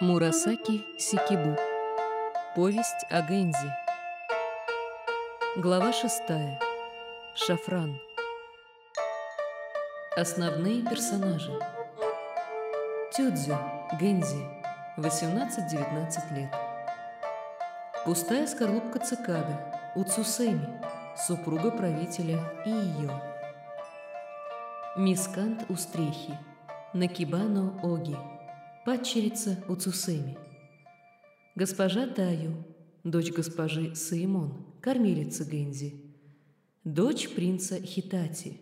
Мурасаки Сикибу. Повесть о Гэнзи. Глава шестая. Шафран. Основные персонажи. Тюдзю, Гэнзи, 18-19 лет. Пустая скорлупка цикады, Уцусэми, супруга правителя и ее. Мискант Устрехи, Накибано Оги, падчерица Уцусэми. Госпожа Таю, дочь госпожи Саимон, кормилица Гэнзи. Дочь принца Хитати.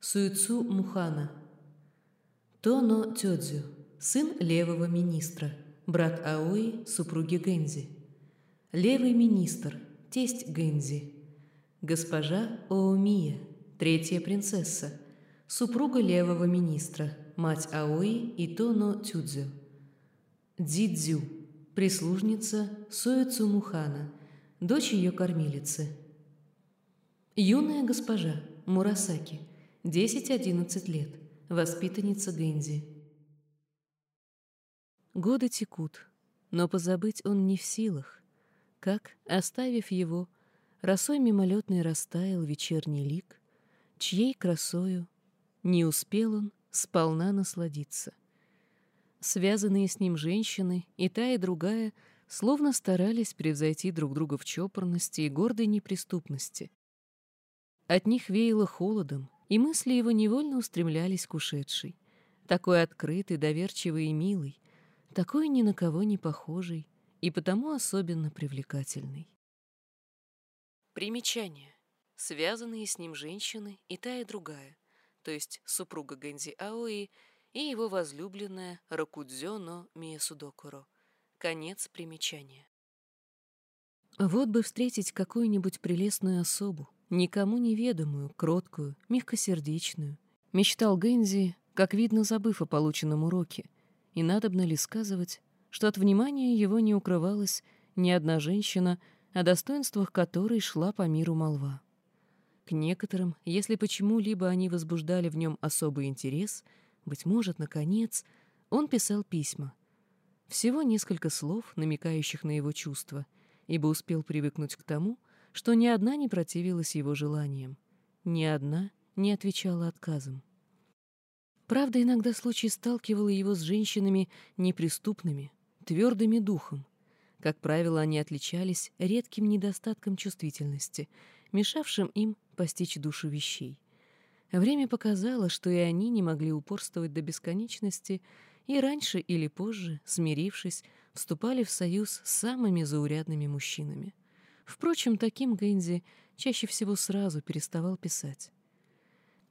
Суицу Мухана. Тоно Тёдзю, сын левого министра, брат Аои, супруги Гэнзи. Левый министр, тесть Гэнзи. Госпожа Оомия, третья принцесса, супруга левого министра, мать Аои и Тоно Тюдзю. Дзидзю, прислужница Суэцу Мухана, дочь ее кормилицы. Юная госпожа Мурасаки, 10-11 лет, воспитанница Гэнзи. Годы текут, но позабыть он не в силах, как, оставив его, росой мимолетный растаял вечерний лик, чьей красою не успел он сполна насладиться. Связанные с ним женщины, и та, и другая, словно старались превзойти друг друга в чопорности и гордой неприступности. От них веяло холодом, и мысли его невольно устремлялись к ушедшей, такой открытый, доверчивый и милый, такой ни на кого не похожий и потому особенно привлекательный. Примечание. Связанные с ним женщины, и та, и другая, то есть супруга Гэнзи Аои и его возлюбленная Рокудзё но Миесудокуро. Конец примечания. Вот бы встретить какую-нибудь прелестную особу, никому неведомую, кроткую, мягкосердечную. Мечтал Гэнзи, как видно, забыв о полученном уроке, и надобно ли сказывать, что от внимания его не укрывалась ни одна женщина, о достоинствах которой шла по миру молва. К некоторым, если почему-либо они возбуждали в нем особый интерес, быть может, наконец, он писал письма. Всего несколько слов, намекающих на его чувства, ибо успел привыкнуть к тому, что ни одна не противилась его желаниям, ни одна не отвечала отказом. Правда, иногда случай сталкивал его с женщинами неприступными, твердыми духом. Как правило, они отличались редким недостатком чувствительности, мешавшим им постичь душу вещей. Время показало, что и они не могли упорствовать до бесконечности, и раньше или позже, смирившись, вступали в союз с самыми заурядными мужчинами. Впрочем, таким Гэнзи чаще всего сразу переставал писать.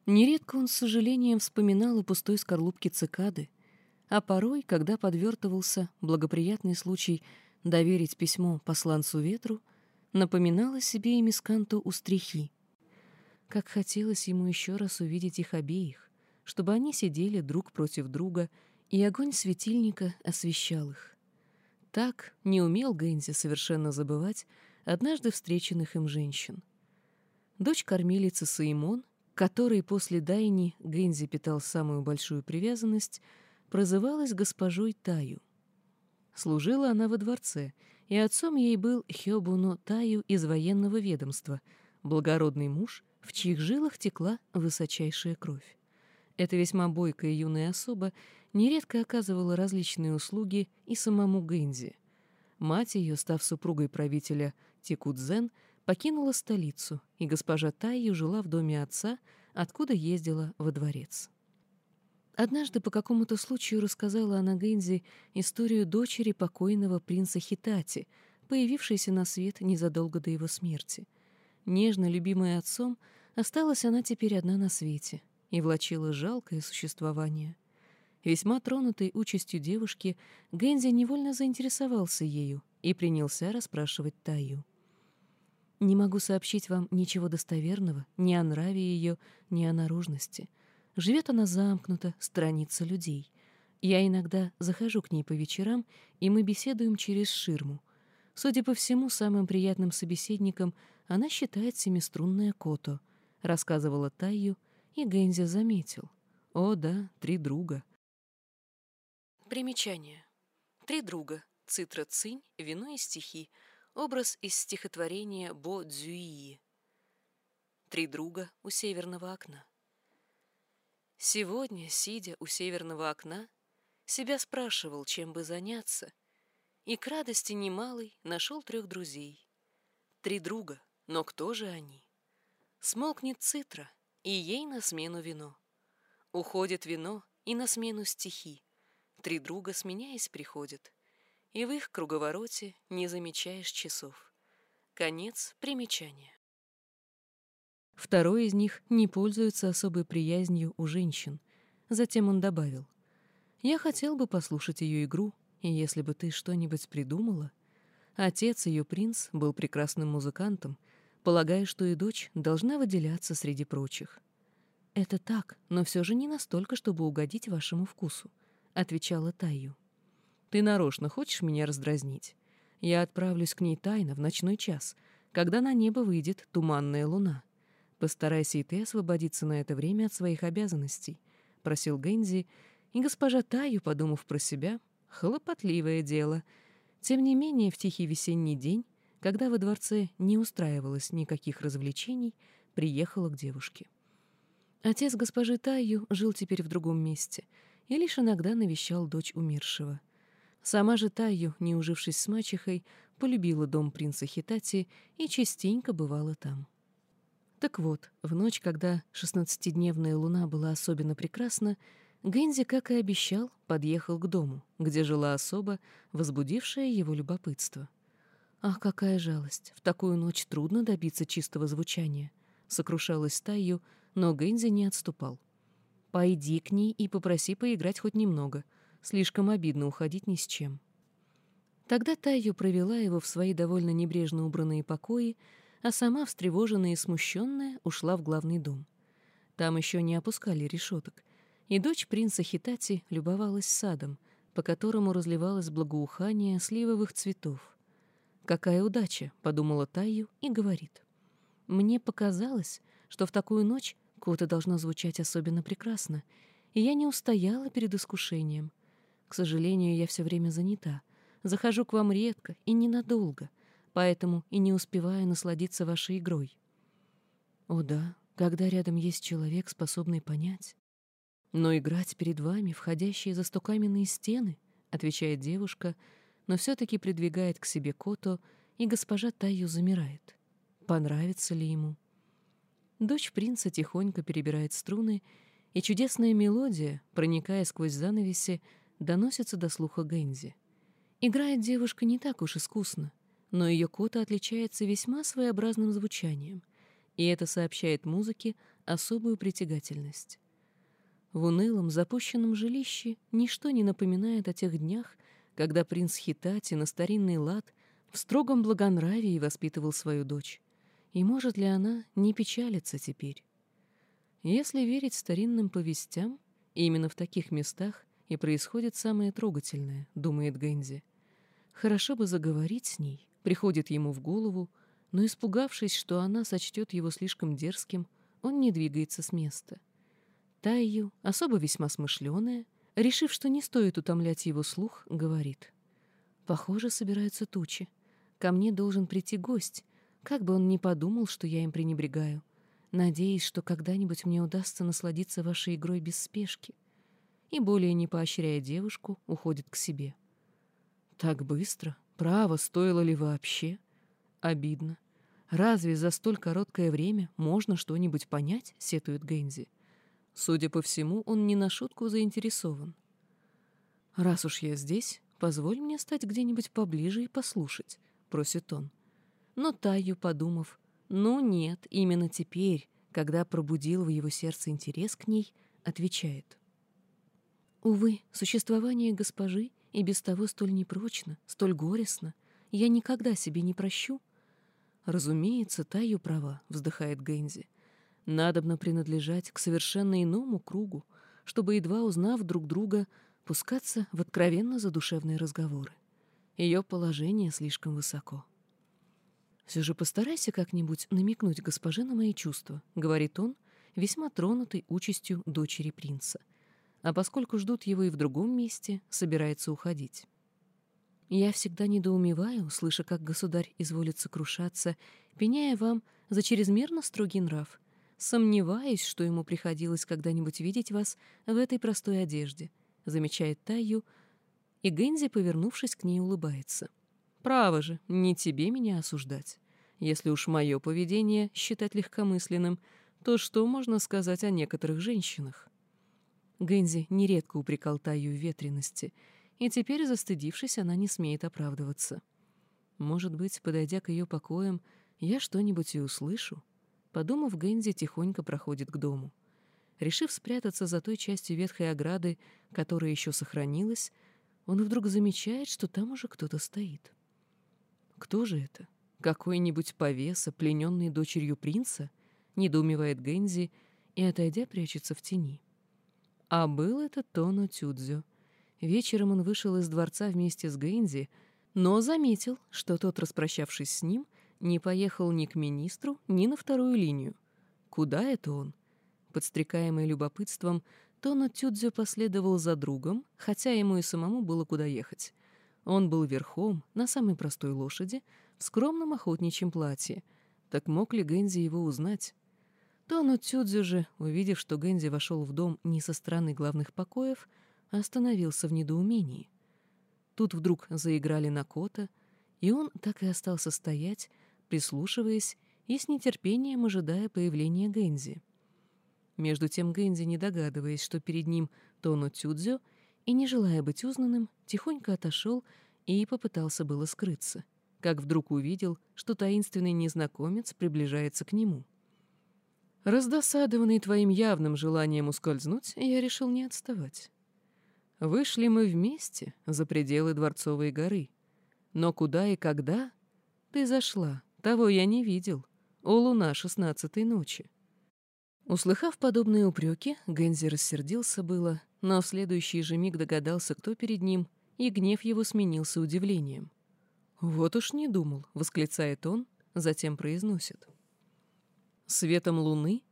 Нередко он с сожалением вспоминал о пустой скорлупке цикады, а порой, когда подвертывался благоприятный случай доверить письмо посланцу ветру, напоминал себе и мисканту устрихи. Как хотелось ему еще раз увидеть их обеих, чтобы они сидели друг против друга, и огонь светильника освещал их. Так не умел Гэнзи совершенно забывать однажды встреченных им женщин. Дочь кормилицы Саимон которой после Дайни Гэнзи питал самую большую привязанность, прозывалась госпожой Таю. Служила она во дворце, и отцом ей был Хёбуно Таю из военного ведомства, благородный муж, в чьих жилах текла высочайшая кровь. Эта весьма бойкая юная особа нередко оказывала различные услуги и самому Гэнзи. Мать ее, став супругой правителя Тикудзен, покинула столицу, и госпожа Тайю жила в доме отца, откуда ездила во дворец. Однажды по какому-то случаю рассказала она Гэнзи историю дочери покойного принца Хитати, появившейся на свет незадолго до его смерти. Нежно любимая отцом, осталась она теперь одна на свете и влачила жалкое существование. Весьма тронутой участью девушки, Гэнзи невольно заинтересовался ею и принялся расспрашивать Таю. Не могу сообщить вам ничего достоверного ни о нраве ее, ни о наружности. Живет она замкнуто, странится людей. Я иногда захожу к ней по вечерам, и мы беседуем через ширму. Судя по всему, самым приятным собеседником она считает семиструнная кото, рассказывала Тайю, и Гэнзи заметил. О, да, три друга. Примечание. Три друга. Цитра Цинь, вино и стихи. Образ из стихотворения Бо Цзюи. Три друга у северного окна. Сегодня, сидя у северного окна, себя спрашивал, чем бы заняться, и к радости немалой нашел трех друзей. Три друга, но кто же они? Смолкнет цитра, и ей на смену вино. Уходит вино, и на смену стихи. Три друга, сменяясь, приходят, и в их круговороте не замечаешь часов. Конец примечания. Второй из них не пользуется особой приязнью у женщин. Затем он добавил. «Я хотел бы послушать ее игру, и если бы ты что-нибудь придумала...» Отец ее принц был прекрасным музыкантом, полагая, что и дочь должна выделяться среди прочих. «Это так, но все же не настолько, чтобы угодить вашему вкусу», — отвечала Таю. «Ты нарочно хочешь меня раздразнить? Я отправлюсь к ней тайно в ночной час, когда на небо выйдет туманная луна. Постарайся и ты освободиться на это время от своих обязанностей», — просил Гэнзи, и госпожа Таю, подумав про себя, хлопотливое дело. Тем не менее, в тихий весенний день, когда во дворце не устраивалось никаких развлечений, приехала к девушке. Отец госпожи Таю жил теперь в другом месте и лишь иногда навещал дочь умершего. Сама же Таю, не ужившись с мачехой, полюбила дом принца Хитати и частенько бывала там. Так вот, в ночь, когда шестнадцатидневная луна была особенно прекрасна, Гэнзи, как и обещал, подъехал к дому, где жила особа, возбудившая его любопытство. «Ах, какая жалость! В такую ночь трудно добиться чистого звучания!» — сокрушалась Тайю, но Гэнзи не отступал. «Пойди к ней и попроси поиграть хоть немного. Слишком обидно уходить ни с чем». Тогда Тайю провела его в свои довольно небрежно убранные покои, а сама, встревоженная и смущенная, ушла в главный дом. Там еще не опускали решеток, и дочь принца Хитати любовалась садом, по которому разливалось благоухание сливовых цветов. «Какая удача!» — подумала Тайю и говорит. «Мне показалось, что в такую ночь кота должно звучать особенно прекрасно, и я не устояла перед искушением. К сожалению, я все время занята. Захожу к вам редко и ненадолго, поэтому и не успеваю насладиться вашей игрой. О да, когда рядом есть человек, способный понять. Но играть перед вами, входящие за стукаменные стены, отвечает девушка, но все-таки придвигает к себе Кото, и госпожа Тайю замирает. Понравится ли ему? Дочь принца тихонько перебирает струны, и чудесная мелодия, проникая сквозь занавеси, доносится до слуха Гэнзи. Играет девушка не так уж искусно, но ее кота отличается весьма своеобразным звучанием, и это сообщает музыке особую притягательность. В унылом, запущенном жилище ничто не напоминает о тех днях, когда принц Хитати на старинный лад в строгом благонравии воспитывал свою дочь. И может ли она не печалиться теперь? Если верить старинным повестям, именно в таких местах и происходит самое трогательное, думает Гэнзи. Хорошо бы заговорить с ней, приходит ему в голову, но, испугавшись, что она сочтет его слишком дерзким, он не двигается с места. Тайю, особо весьма смышленая, решив, что не стоит утомлять его слух, говорит. «Похоже, собираются тучи. Ко мне должен прийти гость, как бы он ни подумал, что я им пренебрегаю. Надеюсь, что когда-нибудь мне удастся насладиться вашей игрой без спешки». И, более не поощряя девушку, уходит к себе. «Так быстро?» Право, стоило ли вообще? Обидно. Разве за столь короткое время можно что-нибудь понять, сетует Гэнзи? Судя по всему, он не на шутку заинтересован. «Раз уж я здесь, позволь мне стать где-нибудь поближе и послушать», — просит он. Но Таю, подумав, «Ну нет, именно теперь, когда пробудил в его сердце интерес к ней», отвечает. «Увы, существование госпожи и без того столь непрочно, столь горестно. Я никогда себе не прощу. Разумеется, Таю права, вздыхает Гэнзи. Надобно принадлежать к совершенно иному кругу, чтобы, едва узнав друг друга, пускаться в откровенно задушевные разговоры. Ее положение слишком высоко. «Все же постарайся как-нибудь намекнуть госпоже на мои чувства», — говорит он, весьма тронутый участью дочери принца — а поскольку ждут его и в другом месте, собирается уходить. Я всегда недоумеваю, слыша, как государь изволит сокрушаться, пеняя вам за чрезмерно строгий нрав. Сомневаюсь, что ему приходилось когда-нибудь видеть вас в этой простой одежде, замечает Тайю, и Гэнзи, повернувшись к ней, улыбается. Право же, не тебе меня осуждать. Если уж мое поведение считать легкомысленным, то что можно сказать о некоторых женщинах? Гэнзи нередко упрекал Таю в ветрености, и теперь, застыдившись, она не смеет оправдываться. Может быть, подойдя к ее покоям, я что-нибудь и услышу? Подумав, Гэнзи тихонько проходит к дому. Решив спрятаться за той частью ветхой ограды, которая еще сохранилась, он вдруг замечает, что там уже кто-то стоит. Кто же это? Какой-нибудь повеса, плененный дочерью принца? Недоумевает Гэнзи и, отойдя, прячется в тени. А был это Тоно Тюдзю. Вечером он вышел из дворца вместе с Гэнзи, но заметил, что тот, распрощавшись с ним, не поехал ни к министру, ни на вторую линию. Куда это он? Подстрекаемый любопытством, Тоно Тюдзю последовал за другом, хотя ему и самому было куда ехать. Он был верхом, на самой простой лошади, в скромном охотничьем платье. Так мог ли Гэнзи его узнать? Тону Цюдзю же, увидев, что Гэнзи вошел в дом не со стороны главных покоев, остановился в недоумении. Тут вдруг заиграли на кота, и он так и остался стоять, прислушиваясь и с нетерпением ожидая появления Гэнзи. Между тем Гэнзи, не догадываясь, что перед ним Тону Цюдзю, и, не желая быть узнанным, тихонько отошел и попытался было скрыться, как вдруг увидел, что таинственный незнакомец приближается к нему. Раздосадованный твоим явным желанием ускользнуть, я решил не отставать. Вышли мы вместе за пределы Дворцовой горы. Но куда и когда ты зашла, того я не видел. О луна шестнадцатой ночи. Услыхав подобные упреки, Гензи рассердился было, но в следующий же миг догадался, кто перед ним, и гнев его сменился удивлением. «Вот уж не думал», — восклицает он, затем произносит. «Светом луны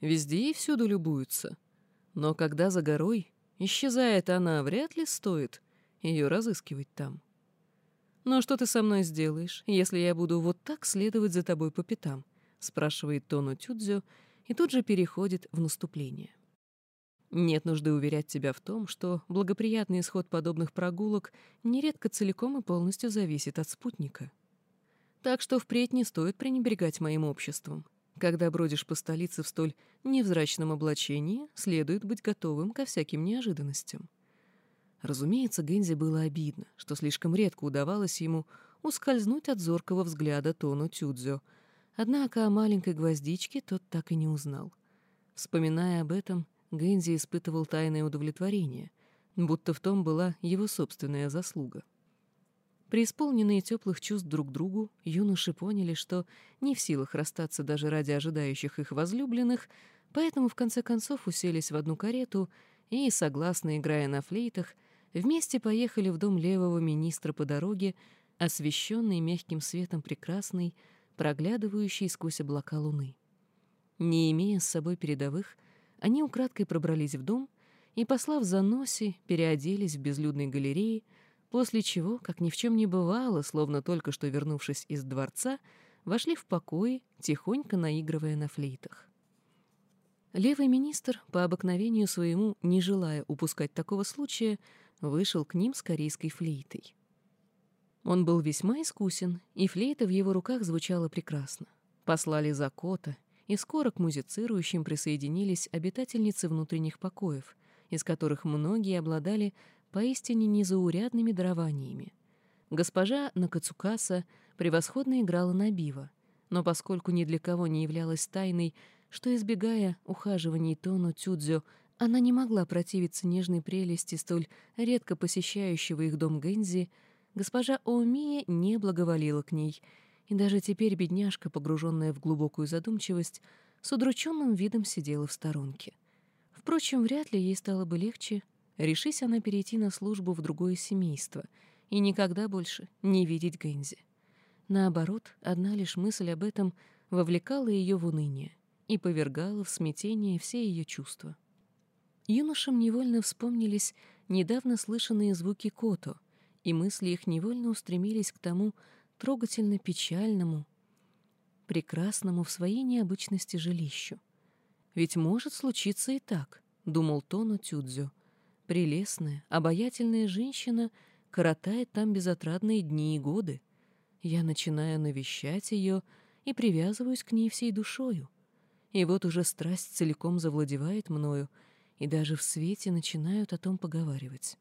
везде и всюду любуются, но когда за горой исчезает она, вряд ли стоит ее разыскивать там. Но что ты со мной сделаешь, если я буду вот так следовать за тобой по пятам?» — спрашивает Тону Тюдзю и тут же переходит в наступление. Нет нужды уверять тебя в том, что благоприятный исход подобных прогулок нередко целиком и полностью зависит от спутника. Так что впредь не стоит пренебрегать моим обществом. Когда бродишь по столице в столь невзрачном облачении, следует быть готовым ко всяким неожиданностям. Разумеется, Гензи было обидно, что слишком редко удавалось ему ускользнуть от зоркого взгляда Тону Тюдзё, однако о маленькой гвоздичке тот так и не узнал. Вспоминая об этом, Гэнзи испытывал тайное удовлетворение, будто в том была его собственная заслуга. Преисполненные теплых чувств друг к другу, юноши поняли, что не в силах расстаться даже ради ожидающих их возлюбленных, поэтому в конце концов уселись в одну карету и, согласно играя на флейтах, вместе поехали в дом левого министра по дороге, освещенный мягким светом прекрасной, проглядывающей сквозь облака луны. Не имея с собой передовых, они украдкой пробрались в дом и, послав за Носи, переоделись в безлюдной галерее, после чего, как ни в чем не бывало, словно только что вернувшись из дворца, вошли в покои, тихонько наигрывая на флейтах. Левый министр, по обыкновению своему, не желая упускать такого случая, вышел к ним с корейской флейтой. Он был весьма искусен, и флейта в его руках звучала прекрасно. Послали за кота, и скоро к музицирующим присоединились обитательницы внутренних покоев, из которых многие обладали поистине незаурядными дарованиями. Госпожа Накацукаса превосходно играла на биво, но поскольку ни для кого не являлась тайной, что, избегая ухаживаний Тону Тюдзё, она не могла противиться нежной прелести столь редко посещающего их дом Гэнзи, госпожа Оумия не благоволила к ней — и даже теперь бедняжка, погруженная в глубокую задумчивость, с удрученным видом сидела в сторонке. Впрочем, вряд ли ей стало бы легче, решись она перейти на службу в другое семейство и никогда больше не видеть Гэнзи. Наоборот, одна лишь мысль об этом вовлекала ее в уныние и повергала в смятение все ее чувства. Юношам невольно вспомнились недавно слышанные звуки кото, и мысли их невольно устремились к тому трогательно печальному, прекрасному в своей необычности жилищу. Ведь может случиться и так, думал Тоно Тюдзю. Прелестная, обаятельная женщина коротает там безотрадные дни и годы. Я начинаю навещать ее и привязываюсь к ней всей душою. И вот уже страсть целиком завладевает мною, и даже в свете начинают о том поговаривать.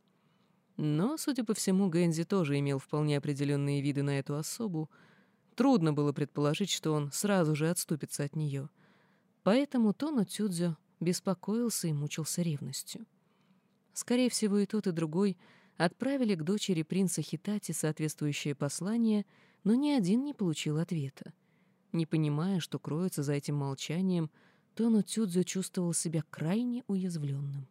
Но, судя по всему, Гэнзи тоже имел вполне определенные виды на эту особу. Трудно было предположить, что он сразу же отступится от нее. Поэтому Тоно Тюдзё беспокоился и мучился ревностью. Скорее всего, и тот, и другой отправили к дочери принца Хитати соответствующее послание, но ни один не получил ответа. Не понимая, что кроется за этим молчанием, Тоно Тюдзё чувствовал себя крайне уязвленным.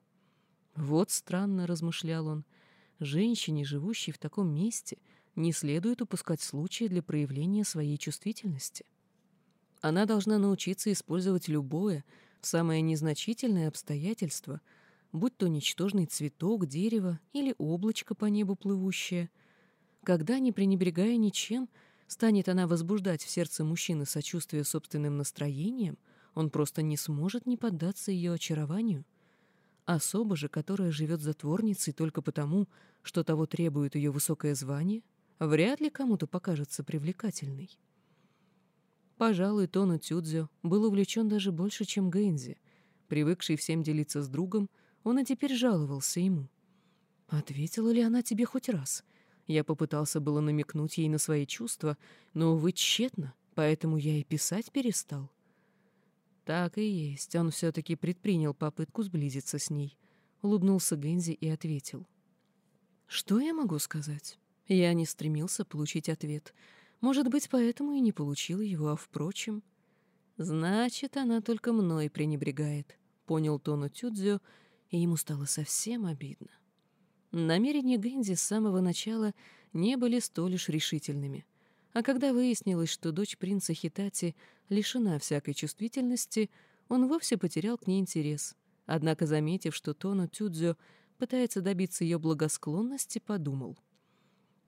«Вот странно», — размышлял он, — «женщине, живущей в таком месте, не следует упускать случая для проявления своей чувствительности. Она должна научиться использовать любое, самое незначительное обстоятельство, будь то ничтожный цветок, дерево или облачко по небу плывущее. Когда, не пренебрегая ничем, станет она возбуждать в сердце мужчины сочувствие собственным настроением, он просто не сможет не поддаться ее очарованию. Особа же, которая живет затворницей только потому, что того требует ее высокое звание, вряд ли кому-то покажется привлекательной. Пожалуй, Тону Тюдзё был увлечен даже больше, чем Гэнзи. Привыкший всем делиться с другом, он и теперь жаловался ему. «Ответила ли она тебе хоть раз?» Я попытался было намекнуть ей на свои чувства, но, увы, тщетно, поэтому я и писать перестал. Так и есть, он все-таки предпринял попытку сблизиться с ней. Улыбнулся Гэнзи и ответил. «Что я могу сказать?» Я не стремился получить ответ — может быть, поэтому и не получила его, а впрочем... Значит, она только мной пренебрегает, понял Тону Тюдзю, и ему стало совсем обидно. Намерения Гэнди с самого начала не были столь уж решительными. А когда выяснилось, что дочь принца Хитати лишена всякой чувствительности, он вовсе потерял к ней интерес. Однако, заметив, что Тону Тюдзю пытается добиться ее благосклонности, подумал —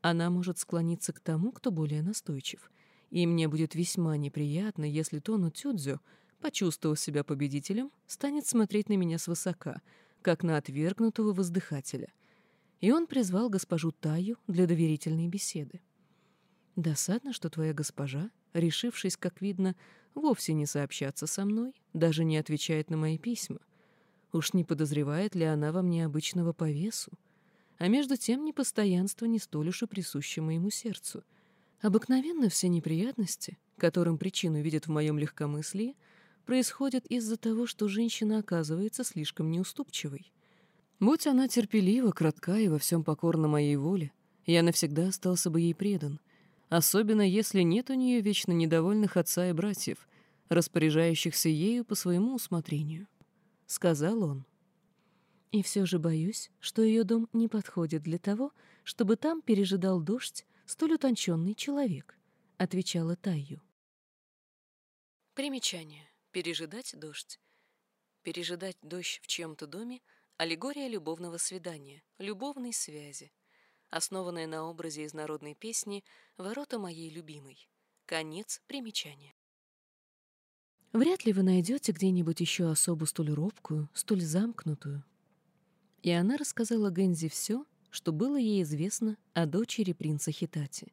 она может склониться к тому, кто более настойчив. И мне будет весьма неприятно, если Тону Тюдзю, почувствовав себя победителем, станет смотреть на меня свысока, как на отвергнутого воздыхателя. И он призвал госпожу Таю для доверительной беседы. «Досадно, что твоя госпожа, решившись, как видно, вовсе не сообщаться со мной, даже не отвечает на мои письма. Уж не подозревает ли она во мне обычного по весу? а между тем непостоянство не столь уж и присуще моему сердцу. Обыкновенно все неприятности, которым причину видят в моем легкомыслии, происходят из-за того, что женщина оказывается слишком неуступчивой. Будь она терпелива, кратка и во всем покорна моей воле, я навсегда остался бы ей предан, особенно если нет у нее вечно недовольных отца и братьев, распоряжающихся ею по своему усмотрению. Сказал он. И все же боюсь, что ее дом не подходит для того, чтобы там пережидал дождь столь утонченный человек, — отвечала Тайю. Примечание. Пережидать дождь. Пережидать дождь в чьем-то доме — аллегория любовного свидания, любовной связи, основанная на образе из народной песни «Ворота моей любимой». Конец примечания. Вряд ли вы найдете где-нибудь еще особу столь робкую, столь замкнутую, и она рассказала Гэнзи все, что было ей известно о дочери принца Хитати.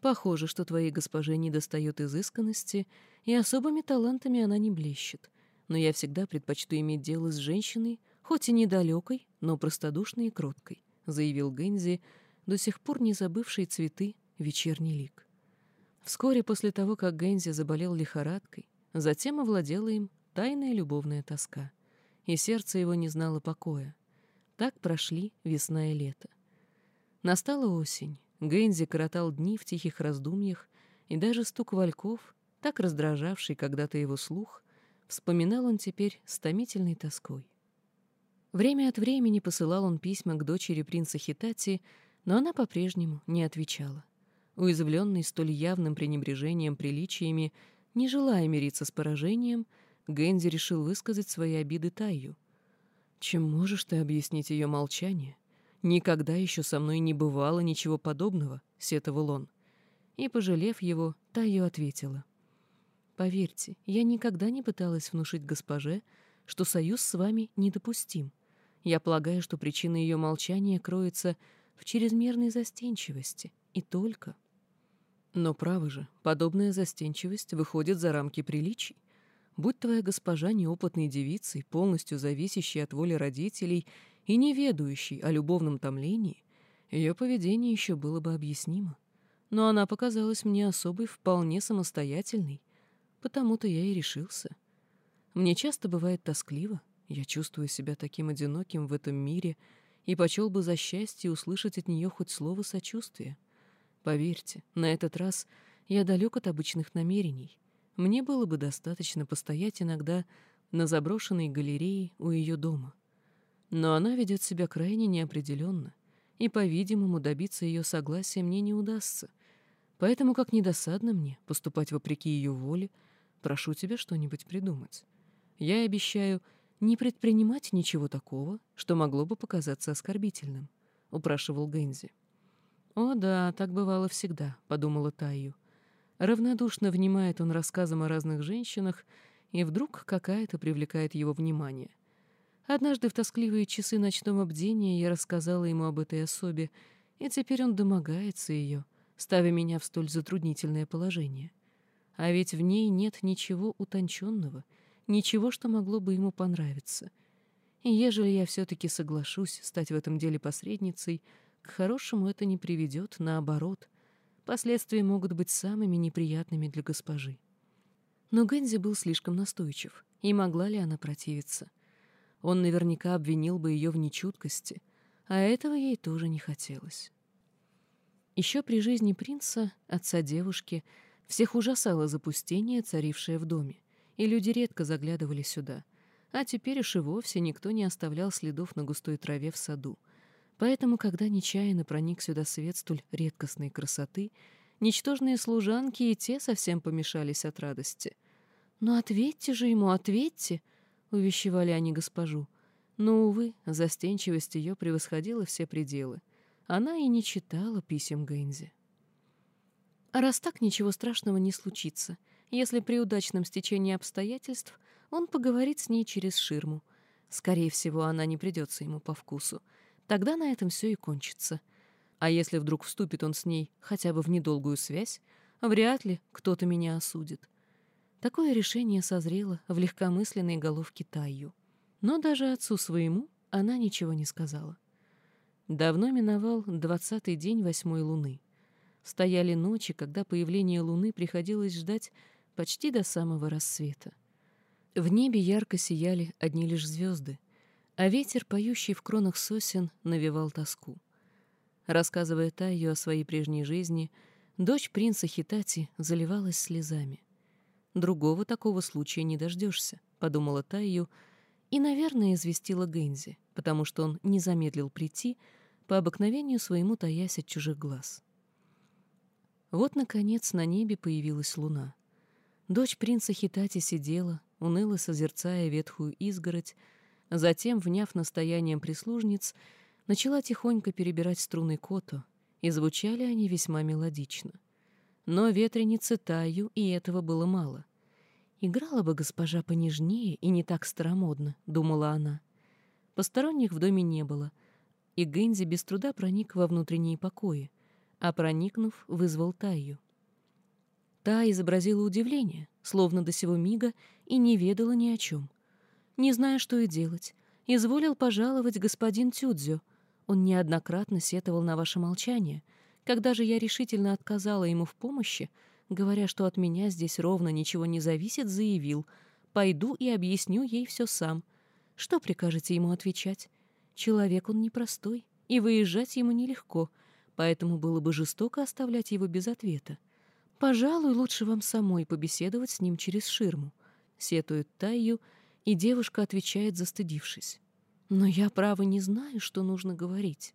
Похоже, что твоей госпоже не достает изысканности, и особыми талантами она не блещет. Но я всегда предпочту иметь дело с женщиной, хоть и недалекой, но простодушной и кроткой, заявил Гэнзи, до сих пор не забывший цветы вечерний лик. Вскоре после того, как Гэнзи заболел лихорадкой, затем овладела им тайная любовная тоска — и сердце его не знало покоя. Так прошли весна и лето. Настала осень. Гэнзи коротал дни в тихих раздумьях, и даже стук вальков, так раздражавший когда-то его слух, вспоминал он теперь с томительной тоской. Время от времени посылал он письма к дочери принца Хитати, но она по-прежнему не отвечала. Уязвленный столь явным пренебрежением приличиями, не желая мириться с поражением, — Гэнди решил высказать свои обиды Тайю. Чем можешь ты объяснить ее молчание? «Никогда еще со мной не бывало ничего подобного», — сетовал он. И, пожалев его, та ее ответила. «Поверьте, я никогда не пыталась внушить госпоже, что союз с вами недопустим. Я полагаю, что причина ее молчания кроется в чрезмерной застенчивости. И только...» Но, право же, подобная застенчивость выходит за рамки приличий. Будь твоя госпожа неопытной девицей, полностью зависящей от воли родителей и не ведающей о любовном томлении, ее поведение еще было бы объяснимо. Но она показалась мне особой вполне самостоятельной, потому-то я и решился. Мне часто бывает тоскливо, я чувствую себя таким одиноким в этом мире и почел бы за счастье услышать от нее хоть слово сочувствия. Поверьте, на этот раз я далек от обычных намерений. Мне было бы достаточно постоять иногда на заброшенной галерее у ее дома. Но она ведет себя крайне неопределенно, и, по-видимому, добиться ее согласия мне не удастся. Поэтому, как недосадно мне поступать вопреки ее воле, прошу тебя что-нибудь придумать. Я обещаю не предпринимать ничего такого, что могло бы показаться оскорбительным, — упрашивал Гэнзи. «О да, так бывало всегда», — подумала Таю. Равнодушно внимает он рассказам о разных женщинах, и вдруг какая-то привлекает его внимание. Однажды в тоскливые часы ночного бдения я рассказала ему об этой особе, и теперь он домогается ее, ставя меня в столь затруднительное положение. А ведь в ней нет ничего утонченного, ничего, что могло бы ему понравиться. И ежели я все-таки соглашусь стать в этом деле посредницей — к хорошему это не приведет, наоборот. Последствия могут быть самыми неприятными для госпожи. Но Гэнзи был слишком настойчив, и могла ли она противиться? Он наверняка обвинил бы ее в нечуткости, а этого ей тоже не хотелось. Еще при жизни принца, отца девушки, всех ужасало запустение, царившее в доме, и люди редко заглядывали сюда, а теперь уж и вовсе никто не оставлял следов на густой траве в саду — Поэтому, когда нечаянно проник сюда свет столь редкостной красоты, ничтожные служанки и те совсем помешались от радости. «Ну ответьте же ему, ответьте!» — увещевали они госпожу. Но, увы, застенчивость ее превосходила все пределы. Она и не читала писем Гэнзи. А раз так, ничего страшного не случится, если при удачном стечении обстоятельств он поговорит с ней через ширму. Скорее всего, она не придется ему по вкусу — Тогда на этом все и кончится. А если вдруг вступит он с ней хотя бы в недолгую связь, вряд ли кто-то меня осудит. Такое решение созрело в легкомысленной головке Тайю. Но даже отцу своему она ничего не сказала. Давно миновал двадцатый день восьмой луны. Стояли ночи, когда появление луны приходилось ждать почти до самого рассвета. В небе ярко сияли одни лишь звезды, а ветер, поющий в кронах сосен, навевал тоску. Рассказывая Тайю о своей прежней жизни, дочь принца Хитати заливалась слезами. «Другого такого случая не дождешься», — подумала Тайю, и, наверное, известила Гэнзи, потому что он не замедлил прийти, по обыкновению своему таясь от чужих глаз. Вот, наконец, на небе появилась луна. Дочь принца Хитати сидела, уныло созерцая ветхую изгородь, Затем, вняв настоянием прислужниц, начала тихонько перебирать струны кото, и звучали они весьма мелодично. Но ветренице Таю и этого было мало. «Играла бы госпожа понежнее и не так старомодно», — думала она. Посторонних в доме не было, и Гэнзи без труда проник во внутренние покои, а проникнув, вызвал Таю. Та изобразила удивление, словно до сего мига, и не ведала ни о чем — не зная, что и делать. Изволил пожаловать господин Тюдзю. Он неоднократно сетовал на ваше молчание. Когда же я решительно отказала ему в помощи, говоря, что от меня здесь ровно ничего не зависит, заявил, «Пойду и объясню ей все сам». Что прикажете ему отвечать? Человек он непростой, и выезжать ему нелегко, поэтому было бы жестоко оставлять его без ответа. Пожалуй, лучше вам самой побеседовать с ним через ширму. Сетует Тайю, — и девушка отвечает, застыдившись. «Но я, право, не знаю, что нужно говорить».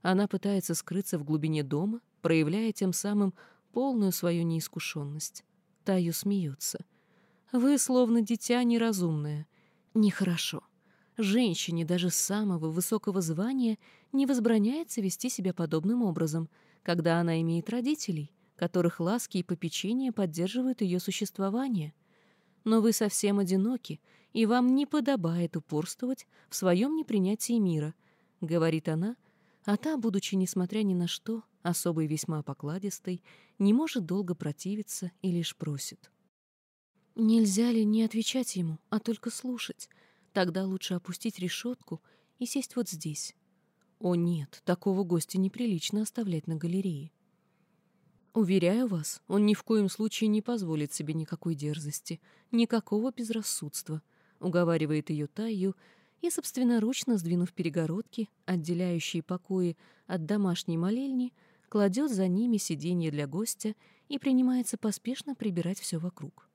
Она пытается скрыться в глубине дома, проявляя тем самым полную свою неискушенность. Таю смеется. «Вы словно дитя неразумное. Нехорошо. Женщине даже самого высокого звания не возбраняется вести себя подобным образом, когда она имеет родителей, которых ласки и попечения поддерживают ее существование. Но вы совсем одиноки, и вам не подобает упорствовать в своем непринятии мира, — говорит она, а та, будучи, несмотря ни на что, особой весьма покладистой, не может долго противиться и лишь просит. Нельзя ли не отвечать ему, а только слушать? Тогда лучше опустить решетку и сесть вот здесь. О нет, такого гостя неприлично оставлять на галерее. Уверяю вас, он ни в коем случае не позволит себе никакой дерзости, никакого безрассудства, уговаривает ее Таю и, собственноручно сдвинув перегородки, отделяющие покои от домашней молельни, кладет за ними сиденье для гостя и принимается поспешно прибирать все вокруг.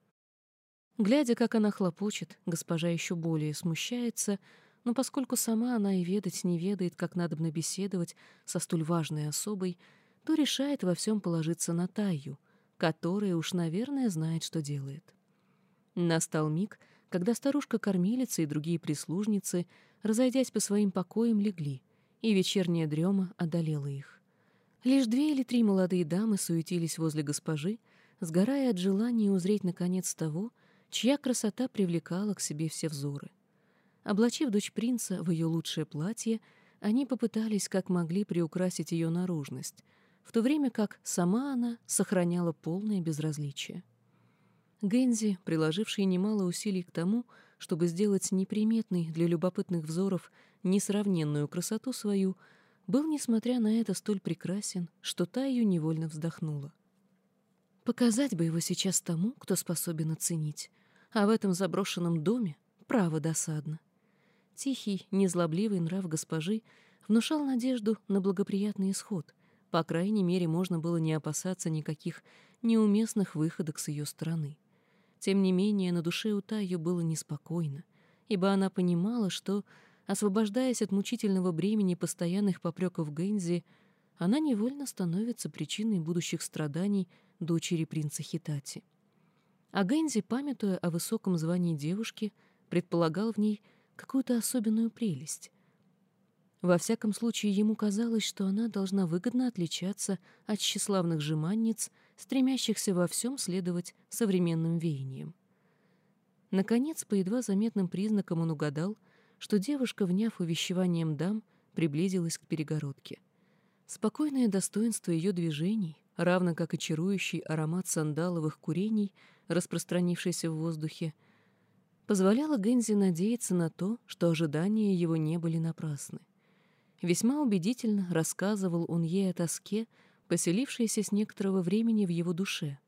Глядя, как она хлопочет, госпожа еще более смущается, но поскольку сама она и ведать не ведает, как надобно беседовать со столь важной особой, то решает во всем положиться на Таю, которая уж, наверное, знает, что делает. Настал миг, когда старушка-кормилица и другие прислужницы, разойдясь по своим покоям, легли, и вечерняя дрема одолела их. Лишь две или три молодые дамы суетились возле госпожи, сгорая от желания узреть наконец того, чья красота привлекала к себе все взоры. Облачив дочь принца в ее лучшее платье, они попытались как могли приукрасить ее наружность, в то время как сама она сохраняла полное безразличие. Гензи, приложивший немало усилий к тому, чтобы сделать неприметной для любопытных взоров несравненную красоту свою, был, несмотря на это, столь прекрасен, что та ее невольно вздохнула. Показать бы его сейчас тому, кто способен оценить, а в этом заброшенном доме право досадно. Тихий, незлобливый нрав госпожи внушал надежду на благоприятный исход. По крайней мере, можно было не опасаться никаких неуместных выходок с ее стороны. Тем не менее, на душе у Тайо было неспокойно, ибо она понимала, что, освобождаясь от мучительного бремени постоянных попреков Гэнзи, она невольно становится причиной будущих страданий дочери принца Хитати. А Гэнзи, памятуя о высоком звании девушки, предполагал в ней какую-то особенную прелесть. Во всяком случае, ему казалось, что она должна выгодно отличаться от тщеславных жеманниц, стремящихся во всем следовать современным веяниям. Наконец, по едва заметным признакам он угадал, что девушка, вняв увещеванием дам, приблизилась к перегородке. Спокойное достоинство ее движений, равно как и чарующий аромат сандаловых курений — распространившейся в воздухе, позволяло Гензи надеяться на то, что ожидания его не были напрасны. Весьма убедительно рассказывал он ей о тоске, поселившейся с некоторого времени в его душе.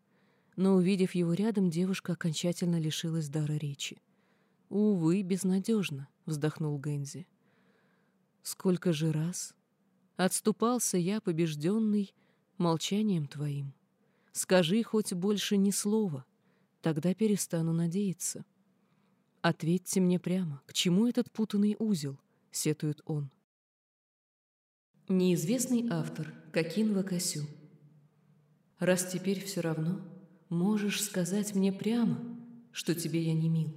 Но, увидев его рядом, девушка окончательно лишилась дара речи. «Увы, безнадежно», — вздохнул Гензи. «Сколько же раз отступался я, побежденный, молчанием твоим. Скажи хоть больше ни слова, Тогда перестану надеяться. Ответьте мне прямо, к чему этот путанный узел, сетует он. Неизвестный автор Кокин Вакасю. Раз теперь все равно, можешь сказать мне прямо, что тебе я не мил.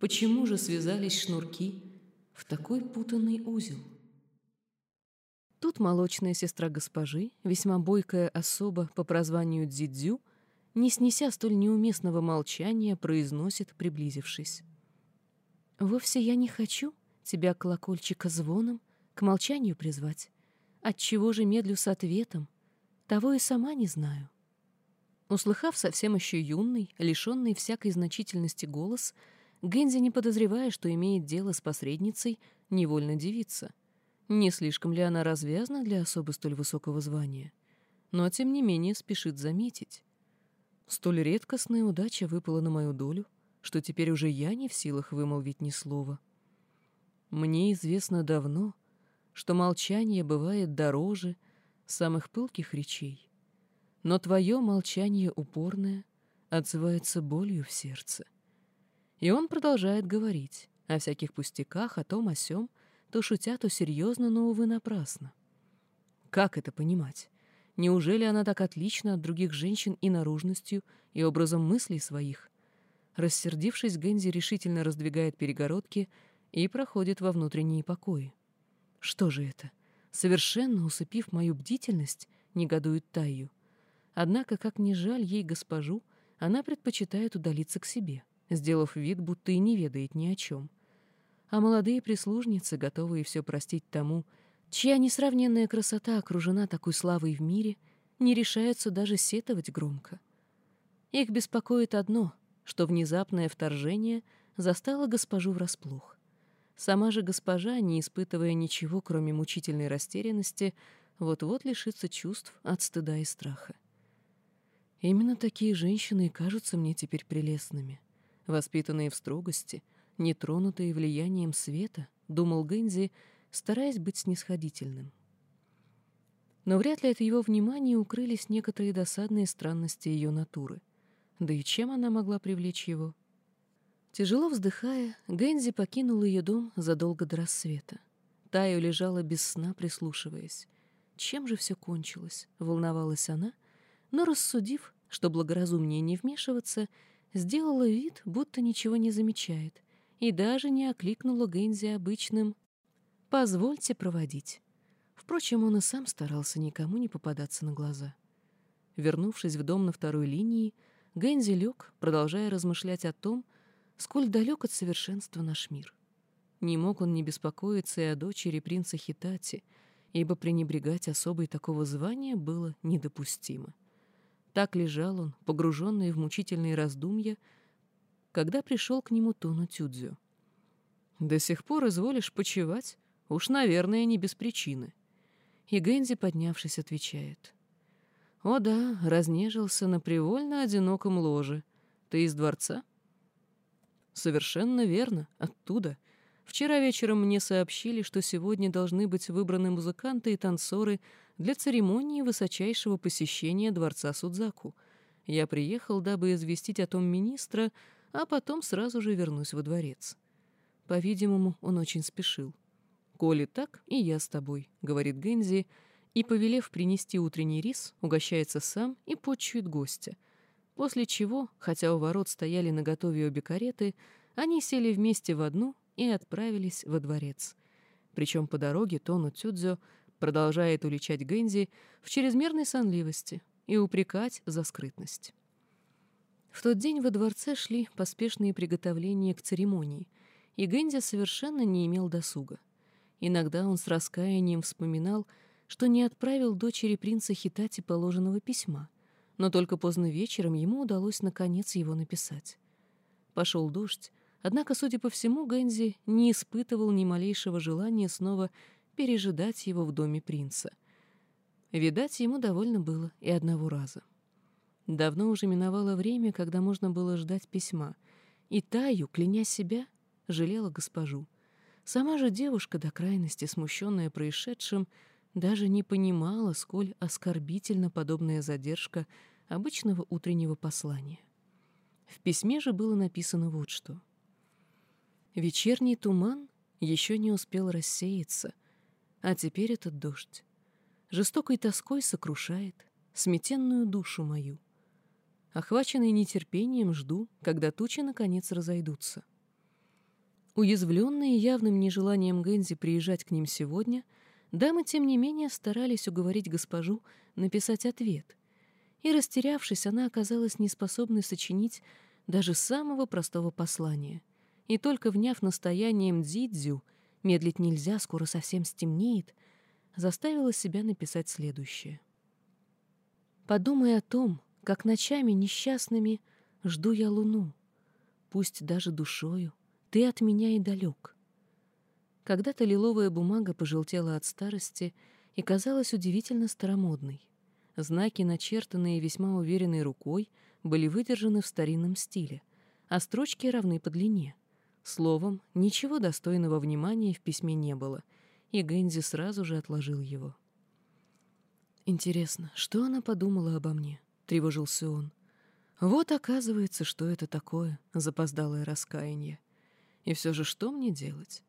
Почему же связались шнурки в такой путанный узел? Тут молочная сестра госпожи, весьма бойкая особа по прозванию Дзидзю, не снеся столь неуместного молчания, произносит, приблизившись. «Вовсе я не хочу тебя, колокольчика, звоном к молчанию призвать. Отчего же медлю с ответом? Того и сама не знаю». Услыхав совсем еще юный, лишенный всякой значительности голос, Гензи, не подозревая, что имеет дело с посредницей, невольно дивится. Не слишком ли она развязна для особо столь высокого звания? Но, тем не менее, спешит заметить. Столь редкостная удача выпала на мою долю, что теперь уже я не в силах вымолвить ни слова. Мне известно давно, что молчание бывает дороже самых пылких речей, но твое молчание упорное отзывается болью в сердце. И он продолжает говорить о всяких пустяках, о том, о сём, то шутя, то серьезно, но, увы, напрасно. Как это понимать? Неужели она так отлична от других женщин и наружностью, и образом мыслей своих? Рассердившись, Гензи решительно раздвигает перегородки и проходит во внутренние покои. Что же это? Совершенно усыпив мою бдительность, негодует Тайю. Однако, как ни жаль ей госпожу, она предпочитает удалиться к себе, сделав вид, будто и не ведает ни о чем. А молодые прислужницы, готовые все простить тому, чья несравненная красота окружена такой славой в мире, не решаются даже сетовать громко. Их беспокоит одно, что внезапное вторжение застало госпожу врасплох. Сама же госпожа, не испытывая ничего, кроме мучительной растерянности, вот-вот лишится чувств от стыда и страха. Именно такие женщины и кажутся мне теперь прелестными, воспитанные в строгости, нетронутые влиянием света, думал Гэнзи, стараясь быть снисходительным. Но вряд ли от его внимания укрылись некоторые досадные странности ее натуры. Да и чем она могла привлечь его? Тяжело вздыхая, Гэнзи покинул ее дом задолго до рассвета. Таю лежала без сна, прислушиваясь. Чем же все кончилось? Волновалась она, но, рассудив, что благоразумнее не вмешиваться, сделала вид, будто ничего не замечает, и даже не окликнула Гэнзи обычным «позвольте проводить». Впрочем, он и сам старался никому не попадаться на глаза. Вернувшись в дом на второй линии, Гэнзи лег, продолжая размышлять о том, сколь далек от совершенства наш мир. Не мог он не беспокоиться и о дочери принца Хитати, ибо пренебрегать особой такого звания было недопустимо. Так лежал он, погруженный в мучительные раздумья, когда пришел к нему Тону Тюдзю. «До сих пор изволишь почевать? Уж, наверное, не без причины». И Гэнзи, поднявшись, отвечает. «О да, разнежился на привольно одиноком ложе. Ты из дворца?» «Совершенно верно, оттуда. Вчера вечером мне сообщили, что сегодня должны быть выбраны музыканты и танцоры для церемонии высочайшего посещения дворца Судзаку. Я приехал, дабы известить о том министра, а потом сразу же вернусь во дворец. По-видимому, он очень спешил. «Коли так, и я с тобой», — говорит Гензи, — и, повелев принести утренний рис, угощается сам и почует гостя. После чего, хотя у ворот стояли наготове обе кареты, они сели вместе в одну и отправились во дворец. Причем по дороге Тону Цюдзё продолжает уличать Гэнзи в чрезмерной сонливости и упрекать за скрытность. В тот день во дворце шли поспешные приготовления к церемонии, и Гэнзи совершенно не имел досуга. Иногда он с раскаянием вспоминал, что не отправил дочери принца Хитати положенного письма, но только поздно вечером ему удалось наконец его написать. Пошел дождь, однако, судя по всему, Гэнзи не испытывал ни малейшего желания снова пережидать его в доме принца. Видать, ему довольно было и одного раза. Давно уже миновало время, когда можно было ждать письма, и Таю, кляня себя, жалела госпожу. Сама же девушка, до крайности смущенная происшедшим, даже не понимала, сколь оскорбительно подобная задержка обычного утреннего послания. В письме же было написано вот что. «Вечерний туман еще не успел рассеяться, а теперь этот дождь жестокой тоской сокрушает сметенную душу мою. Охваченный нетерпением жду, когда тучи наконец разойдутся». Уязвленные явным нежеланием Гэнзи приезжать к ним сегодня — Дамы, тем не менее, старались уговорить госпожу написать ответ. И, растерявшись, она оказалась неспособной сочинить даже самого простого послания. И только вняв настоянием Дзидзю, медлить нельзя, скоро совсем стемнеет, заставила себя написать следующее. «Подумай о том, как ночами несчастными жду я луну. Пусть даже душою ты от меня и далек. Когда-то лиловая бумага пожелтела от старости и казалась удивительно старомодной. Знаки, начертанные весьма уверенной рукой, были выдержаны в старинном стиле, а строчки равны по длине. Словом, ничего достойного внимания в письме не было, и Гэнзи сразу же отложил его. «Интересно, что она подумала обо мне?» — тревожился он. «Вот оказывается, что это такое запоздалое раскаяние. И все же что мне делать?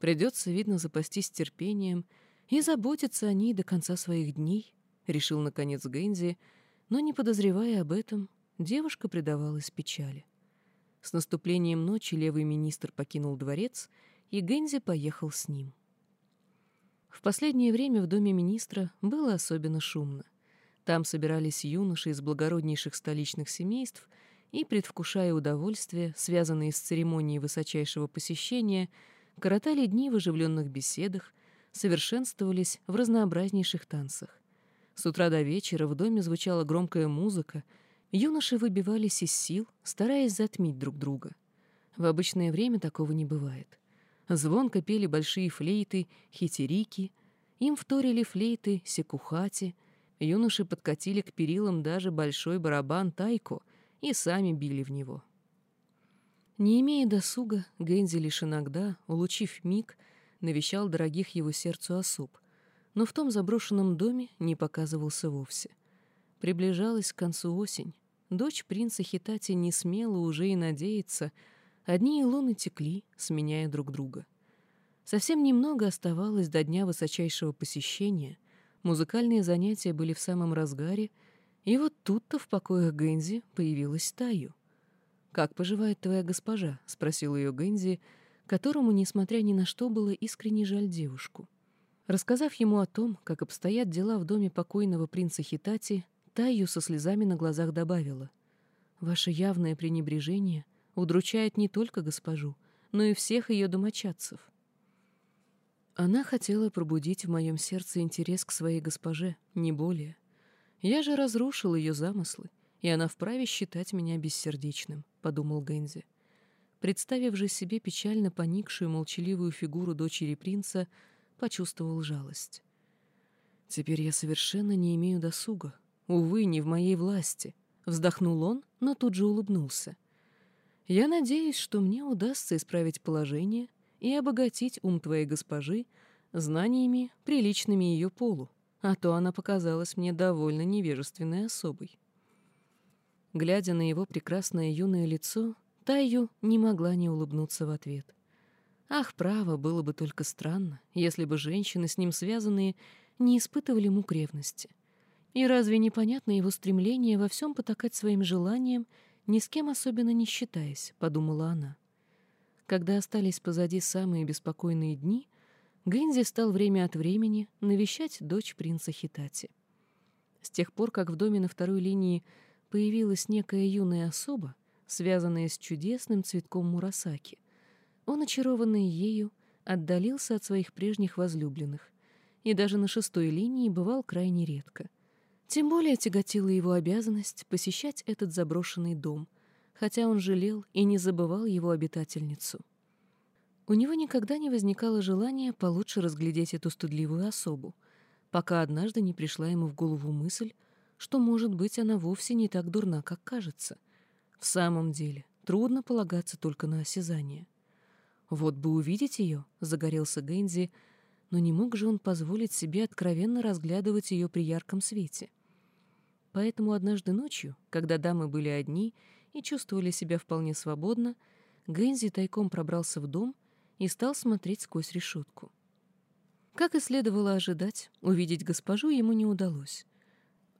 Придется, видно, запастись терпением и заботиться о ней до конца своих дней, решил, наконец, Гэнзи, но, не подозревая об этом, девушка предавалась печали. С наступлением ночи левый министр покинул дворец, и Гензи поехал с ним. В последнее время в доме министра было особенно шумно. Там собирались юноши из благороднейших столичных семейств и, предвкушая удовольствие, связанные с церемонией высочайшего посещения, коротали дни в оживленных беседах, совершенствовались в разнообразнейших танцах. С утра до вечера в доме звучала громкая музыка, юноши выбивались из сил, стараясь затмить друг друга. В обычное время такого не бывает. Звонко пели большие флейты, хитерики, им вторили флейты, секухати, юноши подкатили к перилам даже большой барабан тайко и сами били в него. Не имея досуга, Гензи лишь иногда, улучив миг, навещал дорогих его сердцу особ, но в том заброшенном доме не показывался вовсе. Приближалась к концу осень. Дочь принца Хитати не смела уже и надеяться. Одни луны текли, сменяя друг друга. Совсем немного оставалось до дня высочайшего посещения. Музыкальные занятия были в самом разгаре, и вот тут-то в покоях Гэнзи появилась Таю. «Как поживает твоя госпожа?» — спросил ее Гэнзи, которому, несмотря ни на что, было искренне жаль девушку. Рассказав ему о том, как обстоят дела в доме покойного принца Хитати, Тайю со слезами на глазах добавила. «Ваше явное пренебрежение удручает не только госпожу, но и всех ее домочадцев. Она хотела пробудить в моем сердце интерес к своей госпоже, не более. Я же разрушил ее замыслы, и она вправе считать меня бессердечным», — подумал Гэнзи. Представив же себе печально поникшую молчаливую фигуру дочери принца, почувствовал жалость. «Теперь я совершенно не имею досуга. Увы, не в моей власти», — вздохнул он, но тут же улыбнулся. «Я надеюсь, что мне удастся исправить положение и обогатить ум твоей госпожи знаниями, приличными ее полу, а то она показалась мне довольно невежественной особой». Глядя на его прекрасное юное лицо, Тайю не могла не улыбнуться в ответ. Ах, право, было бы только странно, если бы женщины, с ним связанные, не испытывали мук ревности. И разве непонятно его стремление во всем потакать своим желаниям, ни с кем особенно не считаясь, подумала она. Когда остались позади самые беспокойные дни, Гэнзи стал время от времени навещать дочь принца Хитати. С тех пор, как в доме на второй линии появилась некая юная особа, связанные с чудесным цветком Мурасаки. Он, очарованный ею, отдалился от своих прежних возлюбленных и даже на шестой линии бывал крайне редко. Тем более тяготила его обязанность посещать этот заброшенный дом, хотя он жалел и не забывал его обитательницу. У него никогда не возникало желания получше разглядеть эту стыдливую особу, пока однажды не пришла ему в голову мысль, что, может быть, она вовсе не так дурна, как кажется — в самом деле, трудно полагаться только на осязание. Вот бы увидеть ее, загорелся Гэнзи, но не мог же он позволить себе откровенно разглядывать ее при ярком свете. Поэтому однажды ночью, когда дамы были одни и чувствовали себя вполне свободно, Гэнзи тайком пробрался в дом и стал смотреть сквозь решетку. Как и следовало ожидать, увидеть госпожу ему не удалось.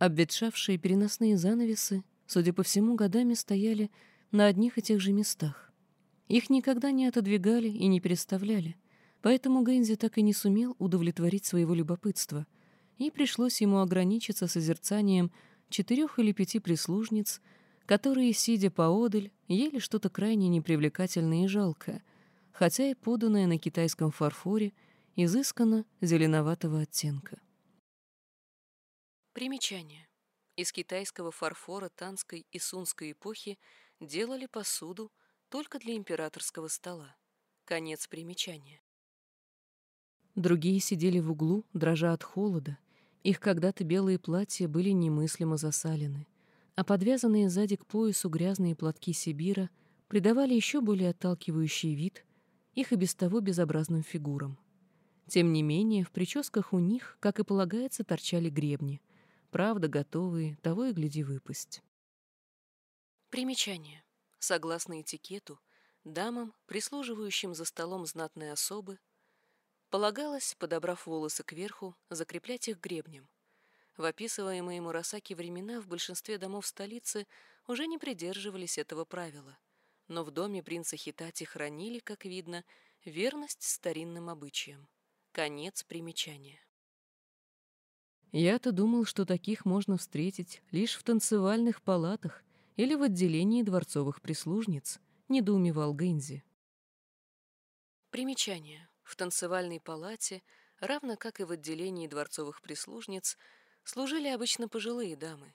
Обветшавшие переносные занавесы судя по всему, годами стояли на одних и тех же местах. Их никогда не отодвигали и не переставляли, поэтому Гэнзи так и не сумел удовлетворить своего любопытства, и пришлось ему ограничиться созерцанием четырех или пяти прислужниц, которые, сидя поодаль, ели что-то крайне непривлекательное и жалкое, хотя и поданное на китайском фарфоре, изысканно зеленоватого оттенка. Примечание. Из китайского фарфора Танской и Сунской эпохи делали посуду только для императорского стола. Конец примечания. Другие сидели в углу, дрожа от холода. Их когда-то белые платья были немыслимо засалены, а подвязанные сзади к поясу грязные платки Сибира придавали еще более отталкивающий вид их и без того безобразным фигурам. Тем не менее, в прическах у них, как и полагается, торчали гребни, правда готовые, того и гляди выпасть. Примечание. Согласно этикету, дамам, прислуживающим за столом знатной особы, полагалось, подобрав волосы кверху, закреплять их гребнем. В описываемые Мурасаки времена в большинстве домов столицы уже не придерживались этого правила, но в доме принца Хитати хранили, как видно, Верность старинным обычаям. Конец примечания. Я-то думал, что таких можно встретить лишь в танцевальных палатах или в отделении дворцовых прислужниц, недоумевал Гэнзи. Примечание. В танцевальной палате, равно как и в отделении дворцовых прислужниц, служили обычно пожилые дамы.